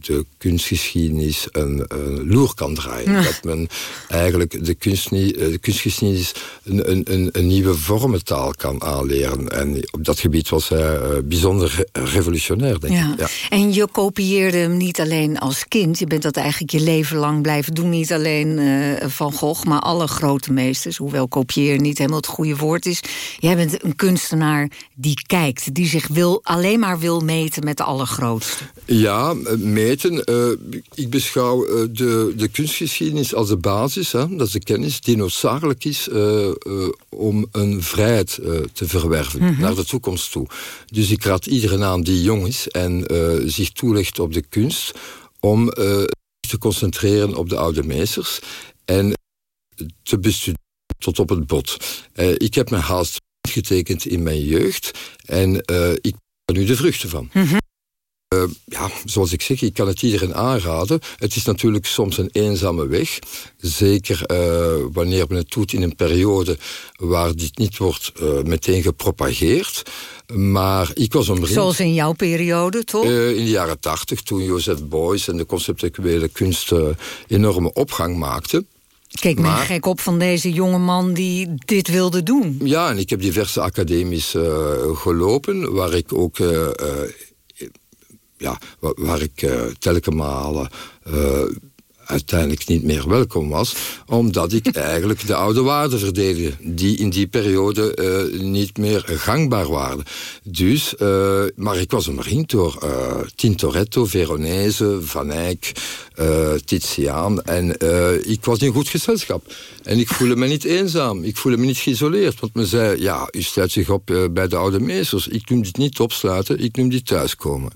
S37: de kunstgeschiedenis een, een loer kan draaien. Ja. Dat men eigenlijk de, kunst, de kunstgeschiedenis een, een, een, nieuwe vormentaal kan aanleren. En op dat gebied was hij uh, bijzonder revolutionair, denk
S36: ja.
S37: ik. Ja.
S36: En je kopieerde hem niet alleen als kind, je bent dat eigenlijk je leven lang blijven doen. Niet alleen Van Gogh, maar alle grote meesters. Hoewel kopiëren niet helemaal het goede woord is. Jij bent een kunstenaar die kijkt, die zich wil, alleen maar wil meten met de allergrootste.
S37: Ja, meten. Uh, ik beschouw uh, de, de kunstgeschiedenis als de basis. Hè, dat is de kennis die noodzakelijk is uh, om een vrijheid te verwerven mm -hmm. naar de toekomst toe. Dus ik raad iedereen aan die jong is en zich toelegt op de kunst om te concentreren op de oude meesters en te bestuderen tot op het bot. Uh, ik heb me haast getekend in mijn jeugd en uh, ik heb nu de vruchten van. Mm -hmm. uh, ja, zoals ik zeg, ik kan het iedereen aanraden. Het is natuurlijk soms een eenzame weg. Zeker wanneer men het doet in een periode waar dit niet wordt meteen gepropageerd. Maar ik was omringd...
S36: Zoals in jouw periode, toch?
S37: Uh, in de jaren tachtig, toen Joseph Beuys en de conceptuele kunst uh, enorme opgang maakten.
S36: Keek me gek op van deze jonge man die dit wilde doen.
S37: Ja, en ik heb diverse academies uh, gelopen... waar ik ook... Uh, uh, ja, waar, waar ik telkens malen uiteindelijk niet meer welkom was... omdat ik eigenlijk de oude waarden verdedigde... die in die periode uh, niet meer gangbaar waren. Dus, uh, maar ik was omringd door uh, Tintoretto, Veronese, Van Eyck, Titiaan... en ik was in goed gezelschap. En ik voelde me niet eenzaam, ik voelde me niet geïsoleerd. Want men zei, ja, u sluit zich op bij de oude meesters. Ik noem dit niet opsluiten, ik noem dit thuiskomen.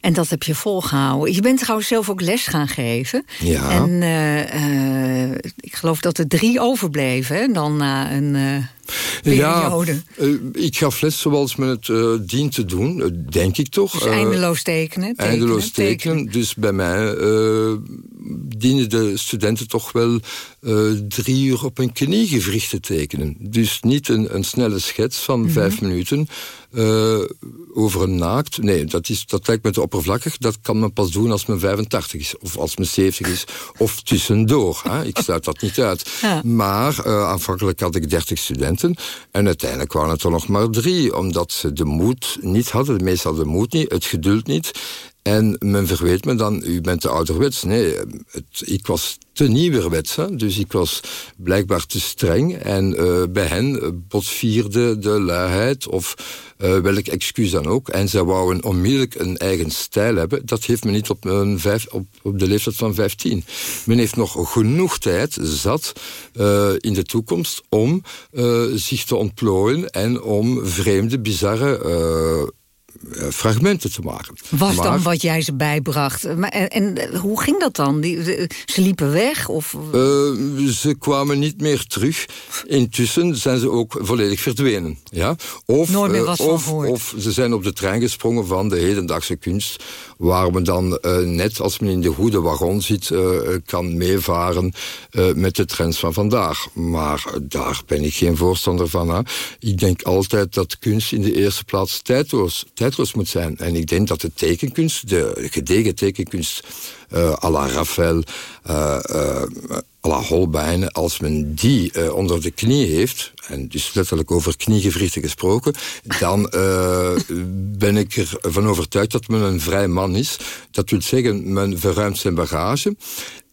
S36: En dat heb je volgehouden. Je bent trouwens zelf ook les gaan geven.
S37: Ja.
S36: En uh, uh, ik geloof dat er drie overbleven hè, dan na een uh, periode.
S37: Ja, ik gaf les zoals men het dient te doen, denk ik toch.
S36: Dus eindeloos tekenen. tekenen
S37: eindeloos tekenen. tekenen. Dus bij mij dienen de studenten toch wel drie uur op een kniegewricht te tekenen. Dus niet een, een snelle schets van mm -hmm. vijf minuten... Uh, over een naakt. Nee, dat, is, dat lijkt me te oppervlakkig. Dat kan men pas doen als men 85 is. Of als men 70 is. Of tussendoor. Hè. Ik sluit dat niet uit. Ja. Maar uh, aanvankelijk had ik 30 studenten. En uiteindelijk waren het er nog maar drie. Omdat ze de moed niet hadden. Meestal de moed niet, het geduld niet. En men verweet me dan, u bent te ouderwets. Nee, ik was te nieuwerwets. Hè? Dus ik was blijkbaar te streng. En uh, bij hen botvierde de luiheid of uh, welk excuus dan ook. En zij wouden onmiddellijk een eigen stijl hebben. Dat heeft men niet op, vijf, op, op de leeftijd van 15. Men heeft nog genoeg tijd, zat, uh, in de toekomst... om zich te ontplooien en om vreemde, bizarre fragmenten te maken.
S36: Was maar, dan wat jij ze bijbracht? Maar, en, en, hoe ging dat dan? Die, ze liepen weg? Of?
S37: Uh, ze kwamen niet meer terug. Intussen zijn ze ook volledig verdwenen. Ja? Of,
S36: Nooit meer
S37: uh, of, of ze zijn op de trein gesprongen van de hedendaagse kunst... waar men dan uh, net als men in de goede wagon zit... kan meevaren met de trends van vandaag. Maar daar ben ik geen voorstander van. Hè? Ik denk altijd dat kunst in de eerste plaats tijdloos, moet zijn. En ik denk dat de tekenkunst, de gedegen tekenkunst... Uh, à la Raphaël, la Holbein... als men die onder de knie heeft... en dus letterlijk over kniegewrichten gesproken... dan ben ik ervan overtuigd dat men een vrij man is. Dat wil zeggen, men verruimt zijn bagage...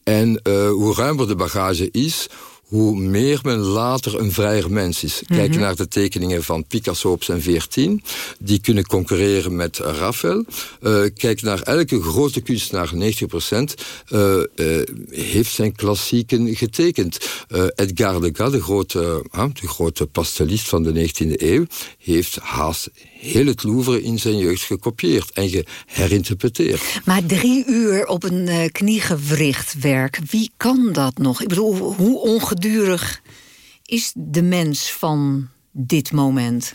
S37: En hoe ruimer de bagage is, hoe meer men later een vrijer mens is. Kijk
S38: Mhm.
S37: naar de tekeningen van Picasso op zijn 14. Die kunnen concurreren met Raphaël. Eh, kijk naar elke grote kunstenaar, 90%, eh, eh, heeft zijn klassieken getekend. Edgar Degas, de grote, de grote pastelist van de 19e eeuw, heeft haast heel het in zijn jeugd gekopieerd en geherinterpreteerd.
S36: Maar drie uur op een eh, kniegewricht werk, wie kan dat nog? Ik bedoel, hoe ongedurig is de mens van dit moment?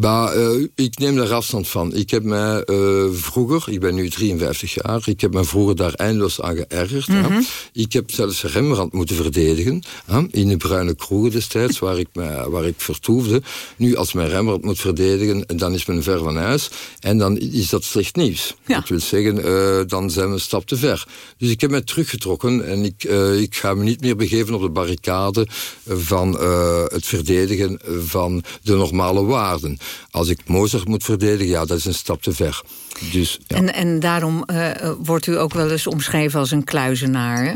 S37: Eh, ik neem daar afstand van. Ik heb mij eh, vroeger, ik ben nu 53 jaar, ik heb me vroeger daar eindeloos aan geërgerd.
S38: Mhm.
S37: Ik heb zelfs Rembrandt moeten verdedigen. hè, in de bruine kroegen destijds, waar ik, me, waar ik vertoefde. Nu, als men Rembrandt moet verdedigen, dan is men ver van huis. En dan is dat slecht nieuws. Dat wil zeggen, eh, dan zijn we een stap te ver. Dus ik heb mij teruggetrokken en ik, ik ga me niet meer begeven op de barricade van het verdedigen van de normale waarden. Als ik Mozart moet verdedigen, ja, dat is een stap te ver. Dus ja.
S36: En, en daarom eh, wordt u ook wel eens omschreven als een kluizenaar, hè?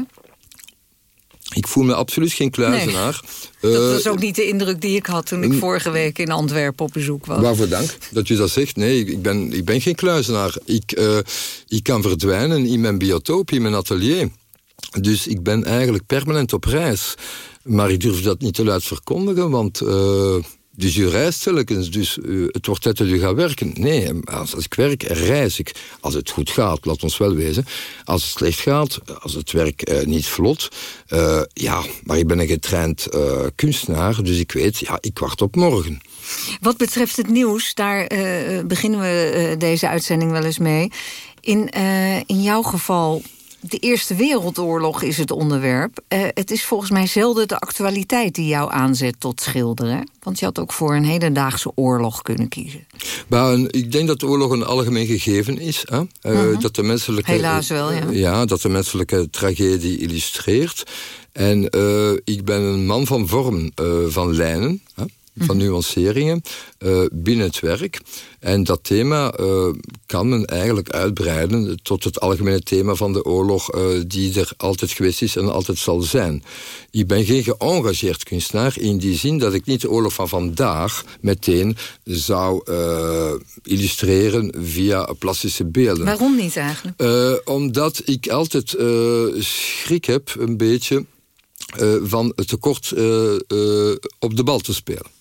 S37: ik voel me absoluut geen kluizenaar.
S36: Dat
S37: Eh,
S36: was ook niet de indruk die ik had toen ik vorige week in Antwerpen op bezoek was.
S37: Waarvoor dank dat u dat zegt. Nee, ik ben, ik ben geen kluizenaar. Ik, eh, ik kan verdwijnen in mijn biotoop, in mijn atelier. Dus ik ben eigenlijk permanent op reis. Maar ik durf dat niet te luid verkondigen, want... dus u reist telkens, dus eh, het wordt tijd dat u gaat werken. Nee, als, ik werk, reis ik. Als het goed gaat, laat ons wel wezen. Als het slecht gaat, als het werk eh, niet vlot... eh, ja, maar ik ben een getraind kunstenaar, dus ik weet, ja, ik wacht op morgen.
S36: Wat betreft het nieuws, daar beginnen we deze uitzending wel eens mee. In, in jouw geval, de Eerste Wereldoorlog is het onderwerp. Eh, het is volgens mij zelden de actualiteit die jou aanzet tot schilderen. Want je had ook voor een hedendaagse oorlog kunnen kiezen.
S37: Maar een- ik denk dat de oorlog een algemeen gegeven is. Hè? Eh,
S36: Mhm.
S37: dat de menselijke,
S36: Helaas wel, ja.
S37: Ja, dat de menselijke tragedie illustreert. En eh, ik ben een man van vorm, van lijnen, hè? Van
S36: Mhm.
S37: nuanceringen, eh, binnen het werk. En dat thema eh, kan men eigenlijk uitbreiden tot het algemene thema van de oorlog, eh, die er altijd geweest is en altijd zal zijn. Ik ben geen geëngageerd kunstenaar in die zin dat ik niet de oorlog van vandaag meteen zou illustreren via plastische beelden.
S36: Waarom niet eigenlijk?
S37: Omdat ik altijd schrik heb, een beetje, van het tekort op de bal te spelen.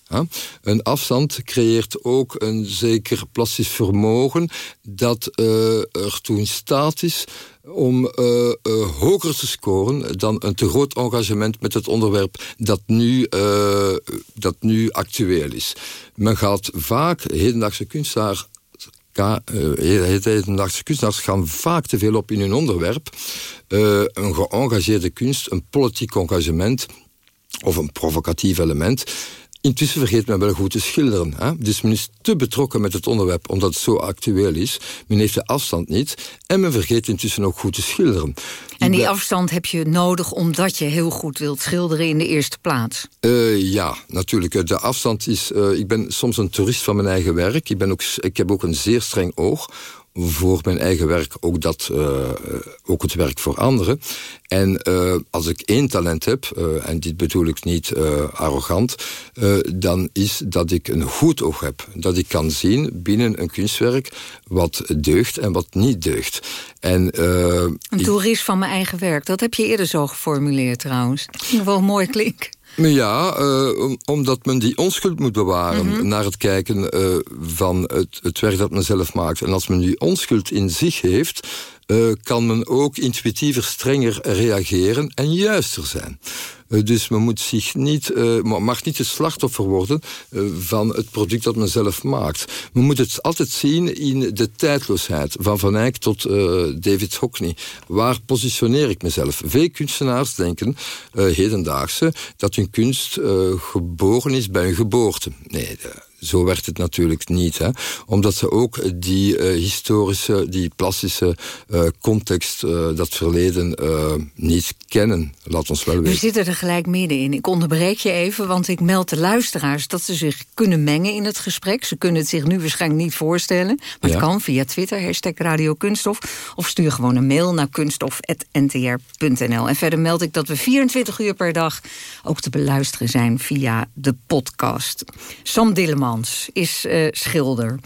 S37: Een afstand creëert ook een zeker plastisch vermogen dat eh, er toe in staat is om eh, eh, hoger te scoren dan een te groot engagement met het onderwerp dat nu, dat nu actueel is. Men gaat vaak, hedendaagse kunstenaar hedendaagse kunstenaars gaan vaak te veel op in hun onderwerp. Een geëngageerde kunst, een politiek engagement of een provocatief element. Intussen vergeet men wel goed te schilderen. Hè? Dus men is te betrokken met het onderwerp omdat het zo actueel is. Men heeft de afstand niet. En men vergeet intussen ook goed te schilderen.
S36: En die afstand heb je nodig omdat je heel goed wilt schilderen in de eerste plaats.
S37: Eh, ja, natuurlijk. Eh, De afstand is. eh, ik ben soms een toerist van mijn eigen werk. Ik, ben ook, ik heb ook een zeer streng oog voor mijn eigen werk, ook, dat, eh, ook het werk voor anderen. En eh, als ik één talent heb, eh, en dit bedoel ik niet eh, arrogant, eh, dan is dat ik een goed oog heb. Dat ik kan zien binnen een kunstwerk wat deugt en wat niet deugt. En, eh,
S36: Een toerist van mijn eigen werk. Dat heb je eerder zo geformuleerd trouwens. Wel mooi klink.
S37: Maar ja, eh, om- omdat men die onschuld moet bewaren
S36: Mhm.
S37: naar het kijken eh, van het, het werk dat men zelf maakt. En als men die onschuld in zich heeft, eh, kan men ook intuïtiever, strenger reageren en juister zijn. Eh, dus men moet zich niet, ma- mag niet het slachtoffer worden van het product dat men zelf maakt. Men moet het altijd zien in de tijdloosheid. Van Van Eyck tot David Hockney. Waar positioneer ik mezelf? Veel kunstenaars denken, hedendaagse, dat hun kunst geboren is bij hun geboorte. Nee, de- zo werkt het natuurlijk niet. Hè? Omdat ze ook die uh, historische, die plastische uh, context, uh, dat verleden niet kennen. Laat ons wel weten.
S36: We zitten er gelijk middenin. Ik onderbreek je even, want ik meld de luisteraars... dat ze zich kunnen mengen in het gesprek. Ze kunnen het zich nu waarschijnlijk niet voorstellen. Maar het kan via Twitter, hashtag Radio Kunststof. Of stuur gewoon een mail naar kunststof.ntr.nl. En verder meld ik dat we 24 uur per dag ook te beluisteren zijn via de podcast. Sam Is uh, schilder.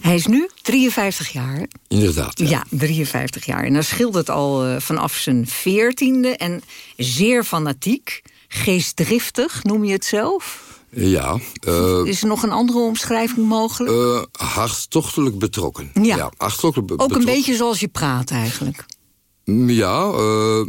S36: Hij is nu 53 jaar.
S37: Inderdaad.
S36: Ja, ja 53 jaar. En hij schildert al uh, vanaf zijn veertiende en zeer fanatiek. Geestdriftig, noem je het zelf?
S37: Ja. Uh,
S36: is er nog een andere omschrijving mogelijk?
S37: Uh, hartstochtelijk betrokken.
S36: Ja.
S37: ja hartstochtelijk be
S36: Ook
S37: betrokken.
S36: een beetje zoals je praat eigenlijk.
S37: Ja, uh,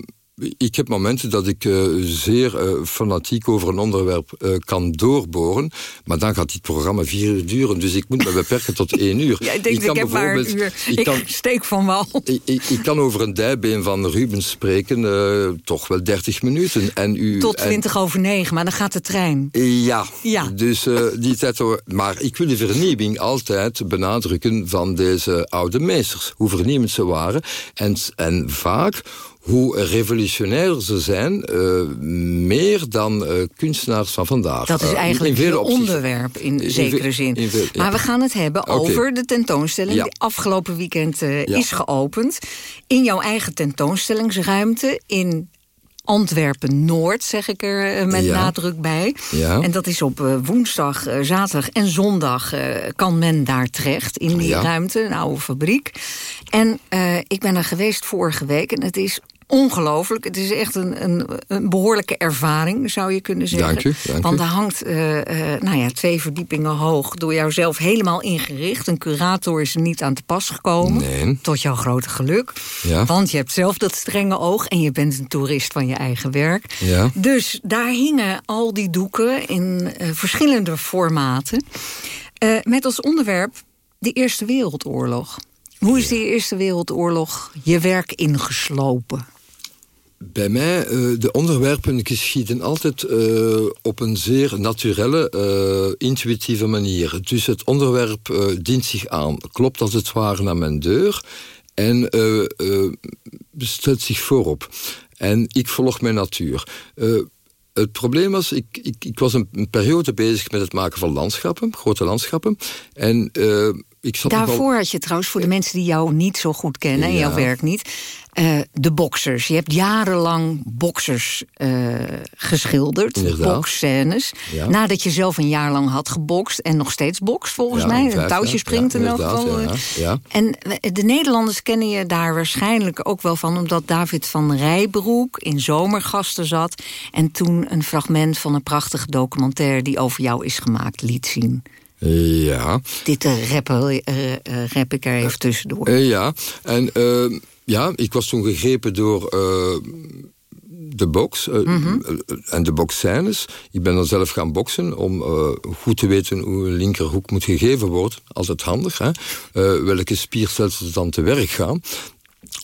S37: ik heb momenten dat ik uh, zeer uh, fanatiek over een onderwerp uh, kan doorboren. Maar dan gaat dit programma vier uur duren. Dus ik moet me beperken tot één uur.
S36: Ja, ik denk, ik, ik heb maar een uur. Ik, kan, steek van wal.
S37: Ik, ik, ik, kan over een dijbeen van Rubens spreken. toch wel 30 minuten. En u,
S36: tot 20
S37: en,
S36: over 9, maar dan gaat de trein.
S37: Ja,
S36: ja.
S37: dus die tijd... Maar ik wil de vernieuwing altijd benadrukken van deze oude meesters. Hoe vernieuwend ze waren. En, en vaak hoe revolutionair ze zijn, uh, meer dan uh, kunstenaars van vandaag.
S36: Dat is eigenlijk
S37: uh,
S36: het onderwerp in, in zekere zin.
S37: In veel,
S36: maar we gaan het hebben okay. over de tentoonstelling...
S37: Ja.
S36: die afgelopen weekend ja. is geopend. In jouw eigen tentoonstellingsruimte in Antwerpen-Noord, zeg ik er met
S37: ja.
S36: nadruk bij.
S37: Ja.
S36: En dat is op woensdag, zaterdag en zondag kan men daar terecht in die
S37: ja.
S36: ruimte, een oude fabriek. En ik ben er geweest vorige week en het is ongelooflijk. Het is echt een, een, een, behoorlijke ervaring, zou je kunnen zeggen.
S37: Dank u, dank
S36: Want
S37: u.
S36: er hangt uh, uh, nou ja, twee verdiepingen hoog... door jou zelf helemaal ingericht. Een curator is er niet aan te pas gekomen.
S37: Nee.
S36: Tot jouw grote geluk.
S37: Ja.
S36: Want je hebt zelf dat strenge oog... en je bent een toerist van je eigen werk.
S37: Ja.
S36: Dus daar hingen al die doeken in uh, verschillende formaten. met als onderwerp de Eerste Wereldoorlog. Hoe is die Eerste Wereldoorlog je werk ingeslopen?
S37: Bij mij, uh, de onderwerpen geschieden altijd uh, op een zeer naturele, uh, intuïtieve manier. Dus het onderwerp dient zich aan, klopt als het ware naar mijn deur en stelt zich voorop. En ik volg mijn natuur. Het probleem was, ik, ik, ik was een, een, periode bezig met het maken van landschappen, grote landschappen. En ik zat
S36: Daarvoor had je trouwens, voor de mensen die jou niet zo goed kennen... en ja. jouw werk niet, uh, de boxers. Je hebt jarenlang boxers uh, geschilderd, boxscènes.
S37: Ja.
S36: Nadat je zelf een jaar lang had gebokst en nog steeds bokst, volgens
S37: ja,
S36: mij.
S37: Vijf,
S36: een touwtje springt in elk geval. En de Nederlanders kennen je daar waarschijnlijk ook wel van... omdat David van Rijbroek in Zomergasten zat... en toen een fragment van een prachtige documentaire... die over jou is gemaakt, liet zien.
S37: Ja.
S36: Dit uh, rappen, uh, uh, rap ik er even tussendoor.
S37: ja, en ja, ik was toen gegrepen door de box
S36: Mhm.
S37: mm -hmm. en de boxscènes. Ik ben dan zelf gaan boksen om goed te weten hoe een linkerhoek moet gegeven worden. Altijd handig, hè? welke spierstelsels dan te werk gaan.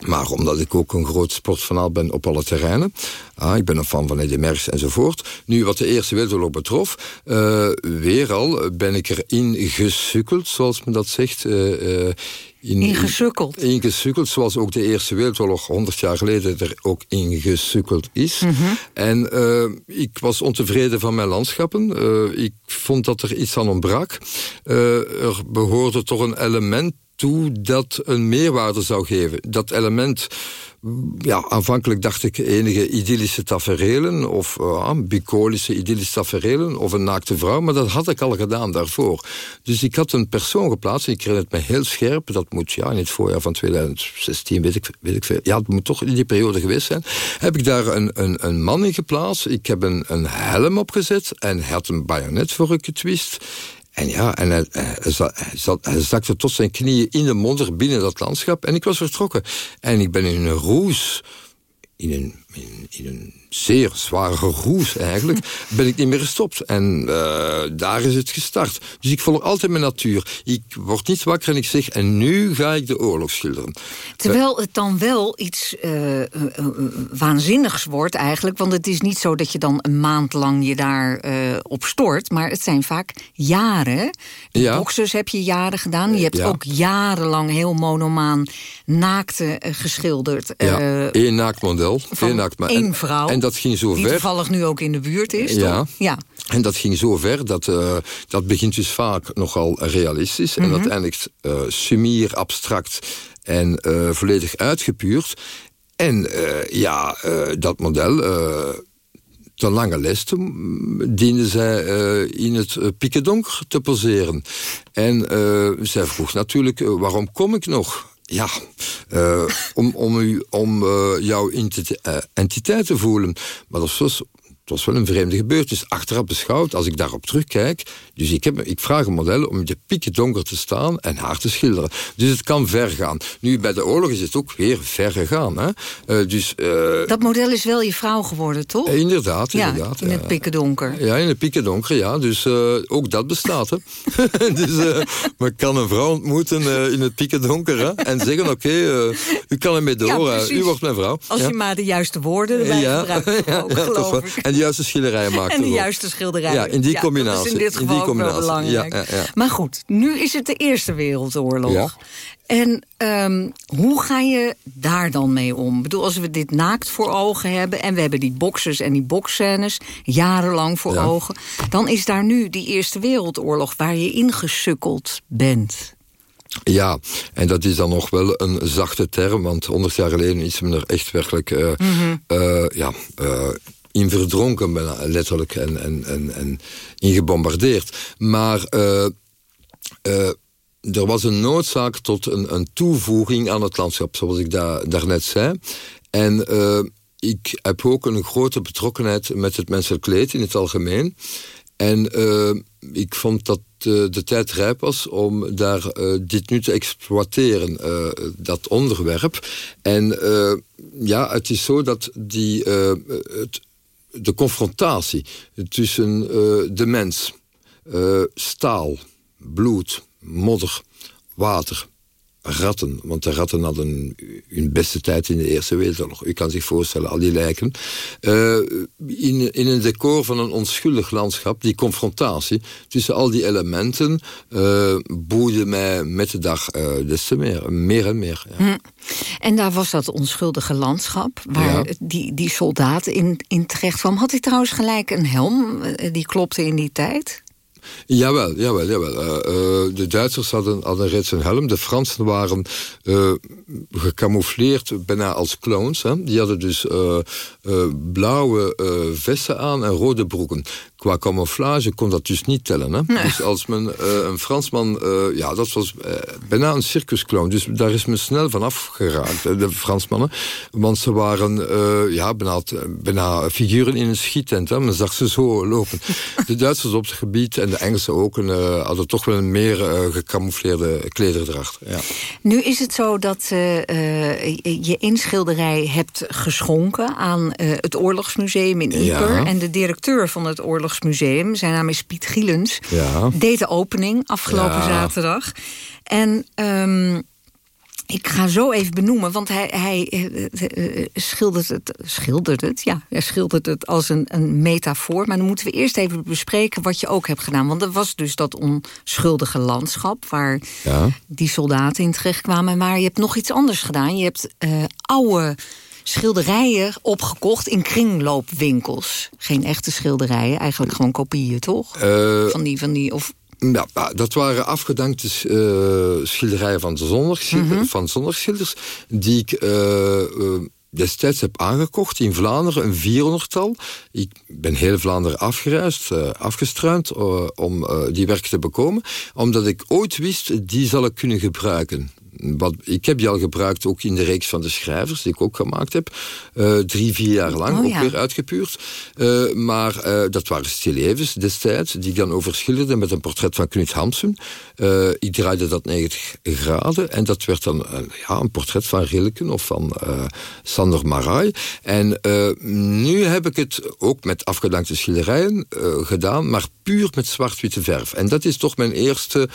S37: Maar omdat ik ook een groot sportfanaal ben op alle terreinen. Ah, ik ben een fan van Eddy Merckx enzovoort. Nu, wat de Eerste Wereldoorlog betrof... Uh, weer al ben ik erin gesukkeld, zoals men dat zegt... Uh,
S36: in, ingesukkeld.
S37: Ingesukkeld, zoals ook de Eerste Wereldoorlog 100 jaar geleden er ook ingesukkeld is.
S36: Mm -hmm.
S37: En uh, ik was ontevreden van mijn landschappen. Uh, ik vond dat er iets aan ontbrak. Uh, er behoorde toch een element toe dat een meerwaarde zou geven. Dat element, ja, aanvankelijk dacht ik enige idyllische taferelen... of uh, bucolische idyllische taferelen, of een naakte vrouw... maar dat had ik al gedaan daarvoor. Dus ik had een persoon geplaatst, ik herinner het me heel scherp... dat moet ja, in het voorjaar van 2016, weet ik, weet ik veel... ja, het moet toch in die periode geweest zijn... heb ik daar een, een, een man in geplaatst. Ik heb een, een helm opgezet en hij had een bajonet voor ik getwist... En ja, en hij, hij, hij, hij, zakte tot zijn knieën in de modder binnen dat landschap. En ik was vertrokken. En ik ben in een roes, in een in een zeer zware roes eigenlijk, ben ik niet meer gestopt. En uh, daar is het gestart. Dus ik volg altijd mijn natuur. Ik word niet wakker en ik zeg, en nu ga ik de oorlog schilderen.
S36: Terwijl het dan wel iets uh, uh, waanzinnigs wordt eigenlijk. Want het is niet zo dat je dan een maand lang je daar op stort. Maar het zijn vaak jaren. De ja. boxers heb je jaren gedaan. Je hebt ja. ook jarenlang heel monomaan naakte geschilderd.
S37: Ja, één naaktmodel.
S36: Van
S37: naakt
S36: één vrouw.
S37: En dat ging zo
S36: die
S37: ver.
S36: toevallig nu ook in de buurt is,
S37: ja.
S36: toch? Ja.
S37: En dat ging zo ver, dat, uh, dat begint dus vaak nogal realistisch... en
S36: Mhm.
S37: uiteindelijk uh, sumier, abstract en uh, volledig uitgepuurd. En ja, dat model... Ten lange leste diende zij in het pikendonker te poseren. En zij vroeg natuurlijk, waarom kom ik nog? Ja, uh, om, om, u, om uh, jouw entiteit te voelen. Maar dat het was wel een vreemde gebeurtenis. Achteraf beschouwd, als ik daarop terugkijk... dus ik, heb, ik vraag een model om in de pieken donker te staan... en haar te schilderen. Dus het kan ver gaan. Nu, bij de oorlog is het ook weer ver gegaan. Hè? Uh, dus,
S36: dat model is wel je vrouw geworden, toch?
S37: inderdaad,
S36: ja,
S37: inderdaad.
S36: in het piekendonker.
S37: Ja, in het piekendonker, ja. Dus ook dat bestaat, hè. dus men kan een vrouw ontmoeten in het piekendonker, hè. En zeggen, oké, okay, u kan ermee door.
S36: Ja,
S37: u wordt mijn vrouw.
S36: Als
S37: ja.
S36: je maar de juiste woorden erbij
S37: ja.
S36: gebruikt, ook,
S37: ja,
S36: geloof ik.
S37: En de juiste schilderijen maakt.
S36: En de juiste schilderijen.
S37: Ja, in die combinatie.
S36: Dat is in dit geval
S37: in
S36: ook wel belangrijk.
S37: Ja, ja,
S36: maar goed, nu is het de Eerste Wereldoorlog. En um, hoe ga je daar dan mee om? Ik bedoel, als we dit naakt voor ogen hebben... en we hebben die boxers en die boxscènes jarenlang voor ogen... dan is daar nu die Eerste Wereldoorlog waar je ingesukkeld bent.
S37: Ja, en dat is dan nog wel een zachte term, want 100 jaar geleden is men er echt werkelijk uh,
S36: Mhm.
S37: uh, ja, uh, in verdronken, bijna, letterlijk, en, en, en, en in gebombardeerd. Maar uh, uh, er was een noodzaak tot een, een toevoeging aan het landschap, zoals ik da daarnet zei. En uh, ik heb ook een grote betrokkenheid met het menselijk leed in het algemeen. En ik vond dat de tijd rijp was om daar dit nu te exploiteren, dat onderwerp. En ja, het is zo dat die, het, de confrontatie tussen de mens, staal, bloed, modder, water, ratten. Want de ratten hadden hun beste tijd in de Eerste Wereldoorlog. U kan zich voorstellen, al die lijken. Uh, in, in een decor van een onschuldig landschap, die confrontatie tussen al die elementen... Uh, boeide mij met de dag uh, des te meer, meer en meer. Ja.
S36: Hm. En daar was dat onschuldige landschap waar
S37: Ja.
S36: die, die soldaat in, in terecht kwam. Had hij trouwens gelijk een helm eh, die klopte in die tijd?
S37: Jawel, jawel, jawel. Uh, de Duitsers hadden, hadden reeds een helm. De Fransen waren uh, gecamoufleerd bijna als clowns. Hè. Die hadden dus blauwe vesten aan en rode broeken. Qua camouflage kon dat dus niet tellen. Hè.
S36: Nee.
S37: Dus als men een Fransman... ja, dat was bijna een circusclown. Dus daar is men snel van afgeraakt, de Fransmannen. Want ze waren ja, bijna, bijna figuren in een schietent. Hè. Men zag ze zo lopen. De Duitsers op het gebied en de Engelsen ook een, uh, hadden toch wel een meer uh, gecamoufleerde klederdracht. Ja.
S36: Nu is het zo dat uh, je inschilderij hebt geschonken aan het Oorlogsmuseum in Ieper.
S37: Ja.
S36: En de directeur van het Oorlogsmuseum, zijn naam is Piet Gielens,
S37: ja.
S36: deed de opening afgelopen zaterdag. En um, ik ga zo even benoemen, want hij, hij uh, schildert, het, schildert het. Ja, hij schildert het als een, een metafoor. Maar dan moeten we eerst even bespreken wat je ook hebt gedaan. Want er was dus dat onschuldige landschap waar
S37: ja.
S36: die soldaten in terechtkwamen. Maar je hebt nog iets anders gedaan. Je hebt uh, oude schilderijen opgekocht in kringloopwinkels. Geen echte schilderijen, eigenlijk gewoon kopieën, toch?
S37: Uh,
S36: van die, van die, of
S37: ja, dat waren afgedankte uh, schilderijen van, zondagsschilders,
S36: Mhm.
S37: mm -hmm. van die ik uh, uh, destijds heb aangekocht in Vlaanderen, een 400-tal. Ik ben heel Vlaanderen afgereisd, uh, afgestruind om die werken te bekomen. Omdat ik ooit wist, die zal ik kunnen gebruiken. Wat, ik heb die al gebruikt ook in de reeks van de schrijvers... die ik ook gemaakt heb. Uh, drie, vier jaar lang,
S36: Oh,
S37: ook
S36: ja.
S37: weer uitgepuurd. Uh, maar uh, dat waren stillevens destijds... die ik dan overschilderde met een portret van Knut Hamsun. Ik draaide dat 90 graden... en dat werd dan ja, een portret van Rilken of van Sander Marai. En nu heb ik het ook met afgedankte schilderijen gedaan... maar puur met zwart-witte verf. En dat is toch mijn eerste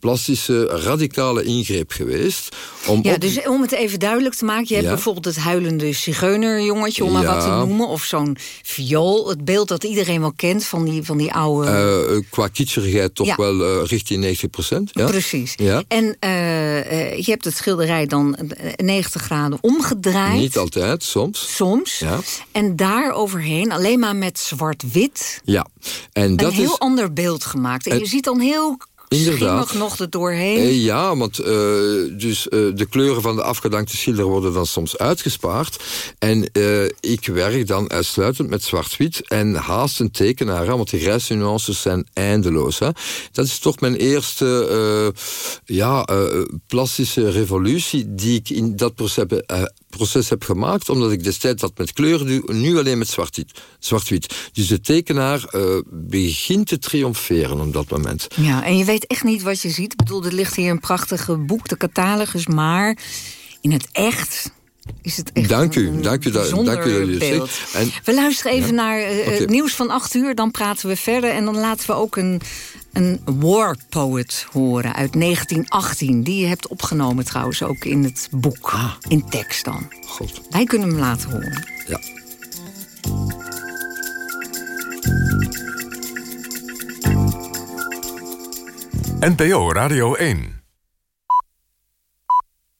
S37: plastische, radicale ingreep geweest. Om
S36: ja,
S37: op...
S36: dus om het even duidelijk te maken... je hebt
S37: Ja.
S36: bijvoorbeeld het huilende zigeunerjongetje... om maar wat te noemen, of zo'n viool. Het beeld dat iedereen wel kent van die, van die oude...
S37: Eh, qua kitscherigheid toch
S36: Ja.
S37: wel eh, richting 90 procent. Ja?
S36: Precies.
S37: Ja.
S36: En eh, eh, je hebt het schilderij dan eh, 90 graden omgedraaid.
S37: Niet altijd, soms.
S36: Soms.
S37: Ja.
S36: En daar overheen, alleen maar met zwart-wit...
S37: ja. En dat
S36: een heel
S37: is...
S36: ander beeld gemaakt. En
S37: En-
S36: je ziet dan heel
S37: Inderdaad.
S36: schimmig nog er doorheen.
S37: Eh, ja, want eh, dus, eh, de kleuren van de afgedankte schilder worden dan soms uitgespaard. En ik werk dan uitsluitend met zwart-wit en haast een tekenaar, hè, want de grijze nuances zijn eindeloos. Hè. Dat is toch mijn eerste ja, plastische revolutie die ik in dat proces heb, proces heb gemaakt, omdat ik destijds dat met kleuren doe, nu alleen met zwart-wit. zwart-wit. Dus de tekenaar eh, begint te triomferen op dat moment.
S36: Ja, en je weet echt niet wat je ziet. Ik bedoel, er ligt hier een prachtige boek, de catalogus, maar in het echt is het echt
S37: Dank u,
S36: een
S37: dank u,
S36: bijzonder
S37: dank u dat u
S36: beeld.
S37: En,
S36: We luisteren even
S37: Ja?
S36: naar eh, het nieuws van 8 uur, dan praten we verder. En dan laten we ook een, een war poet horen uit 1918. Die je hebt opgenomen trouwens ook in het boek, in tekst dan.
S37: God.
S36: Wij kunnen hem laten horen.
S37: Ja.
S17: NPO Radio 1.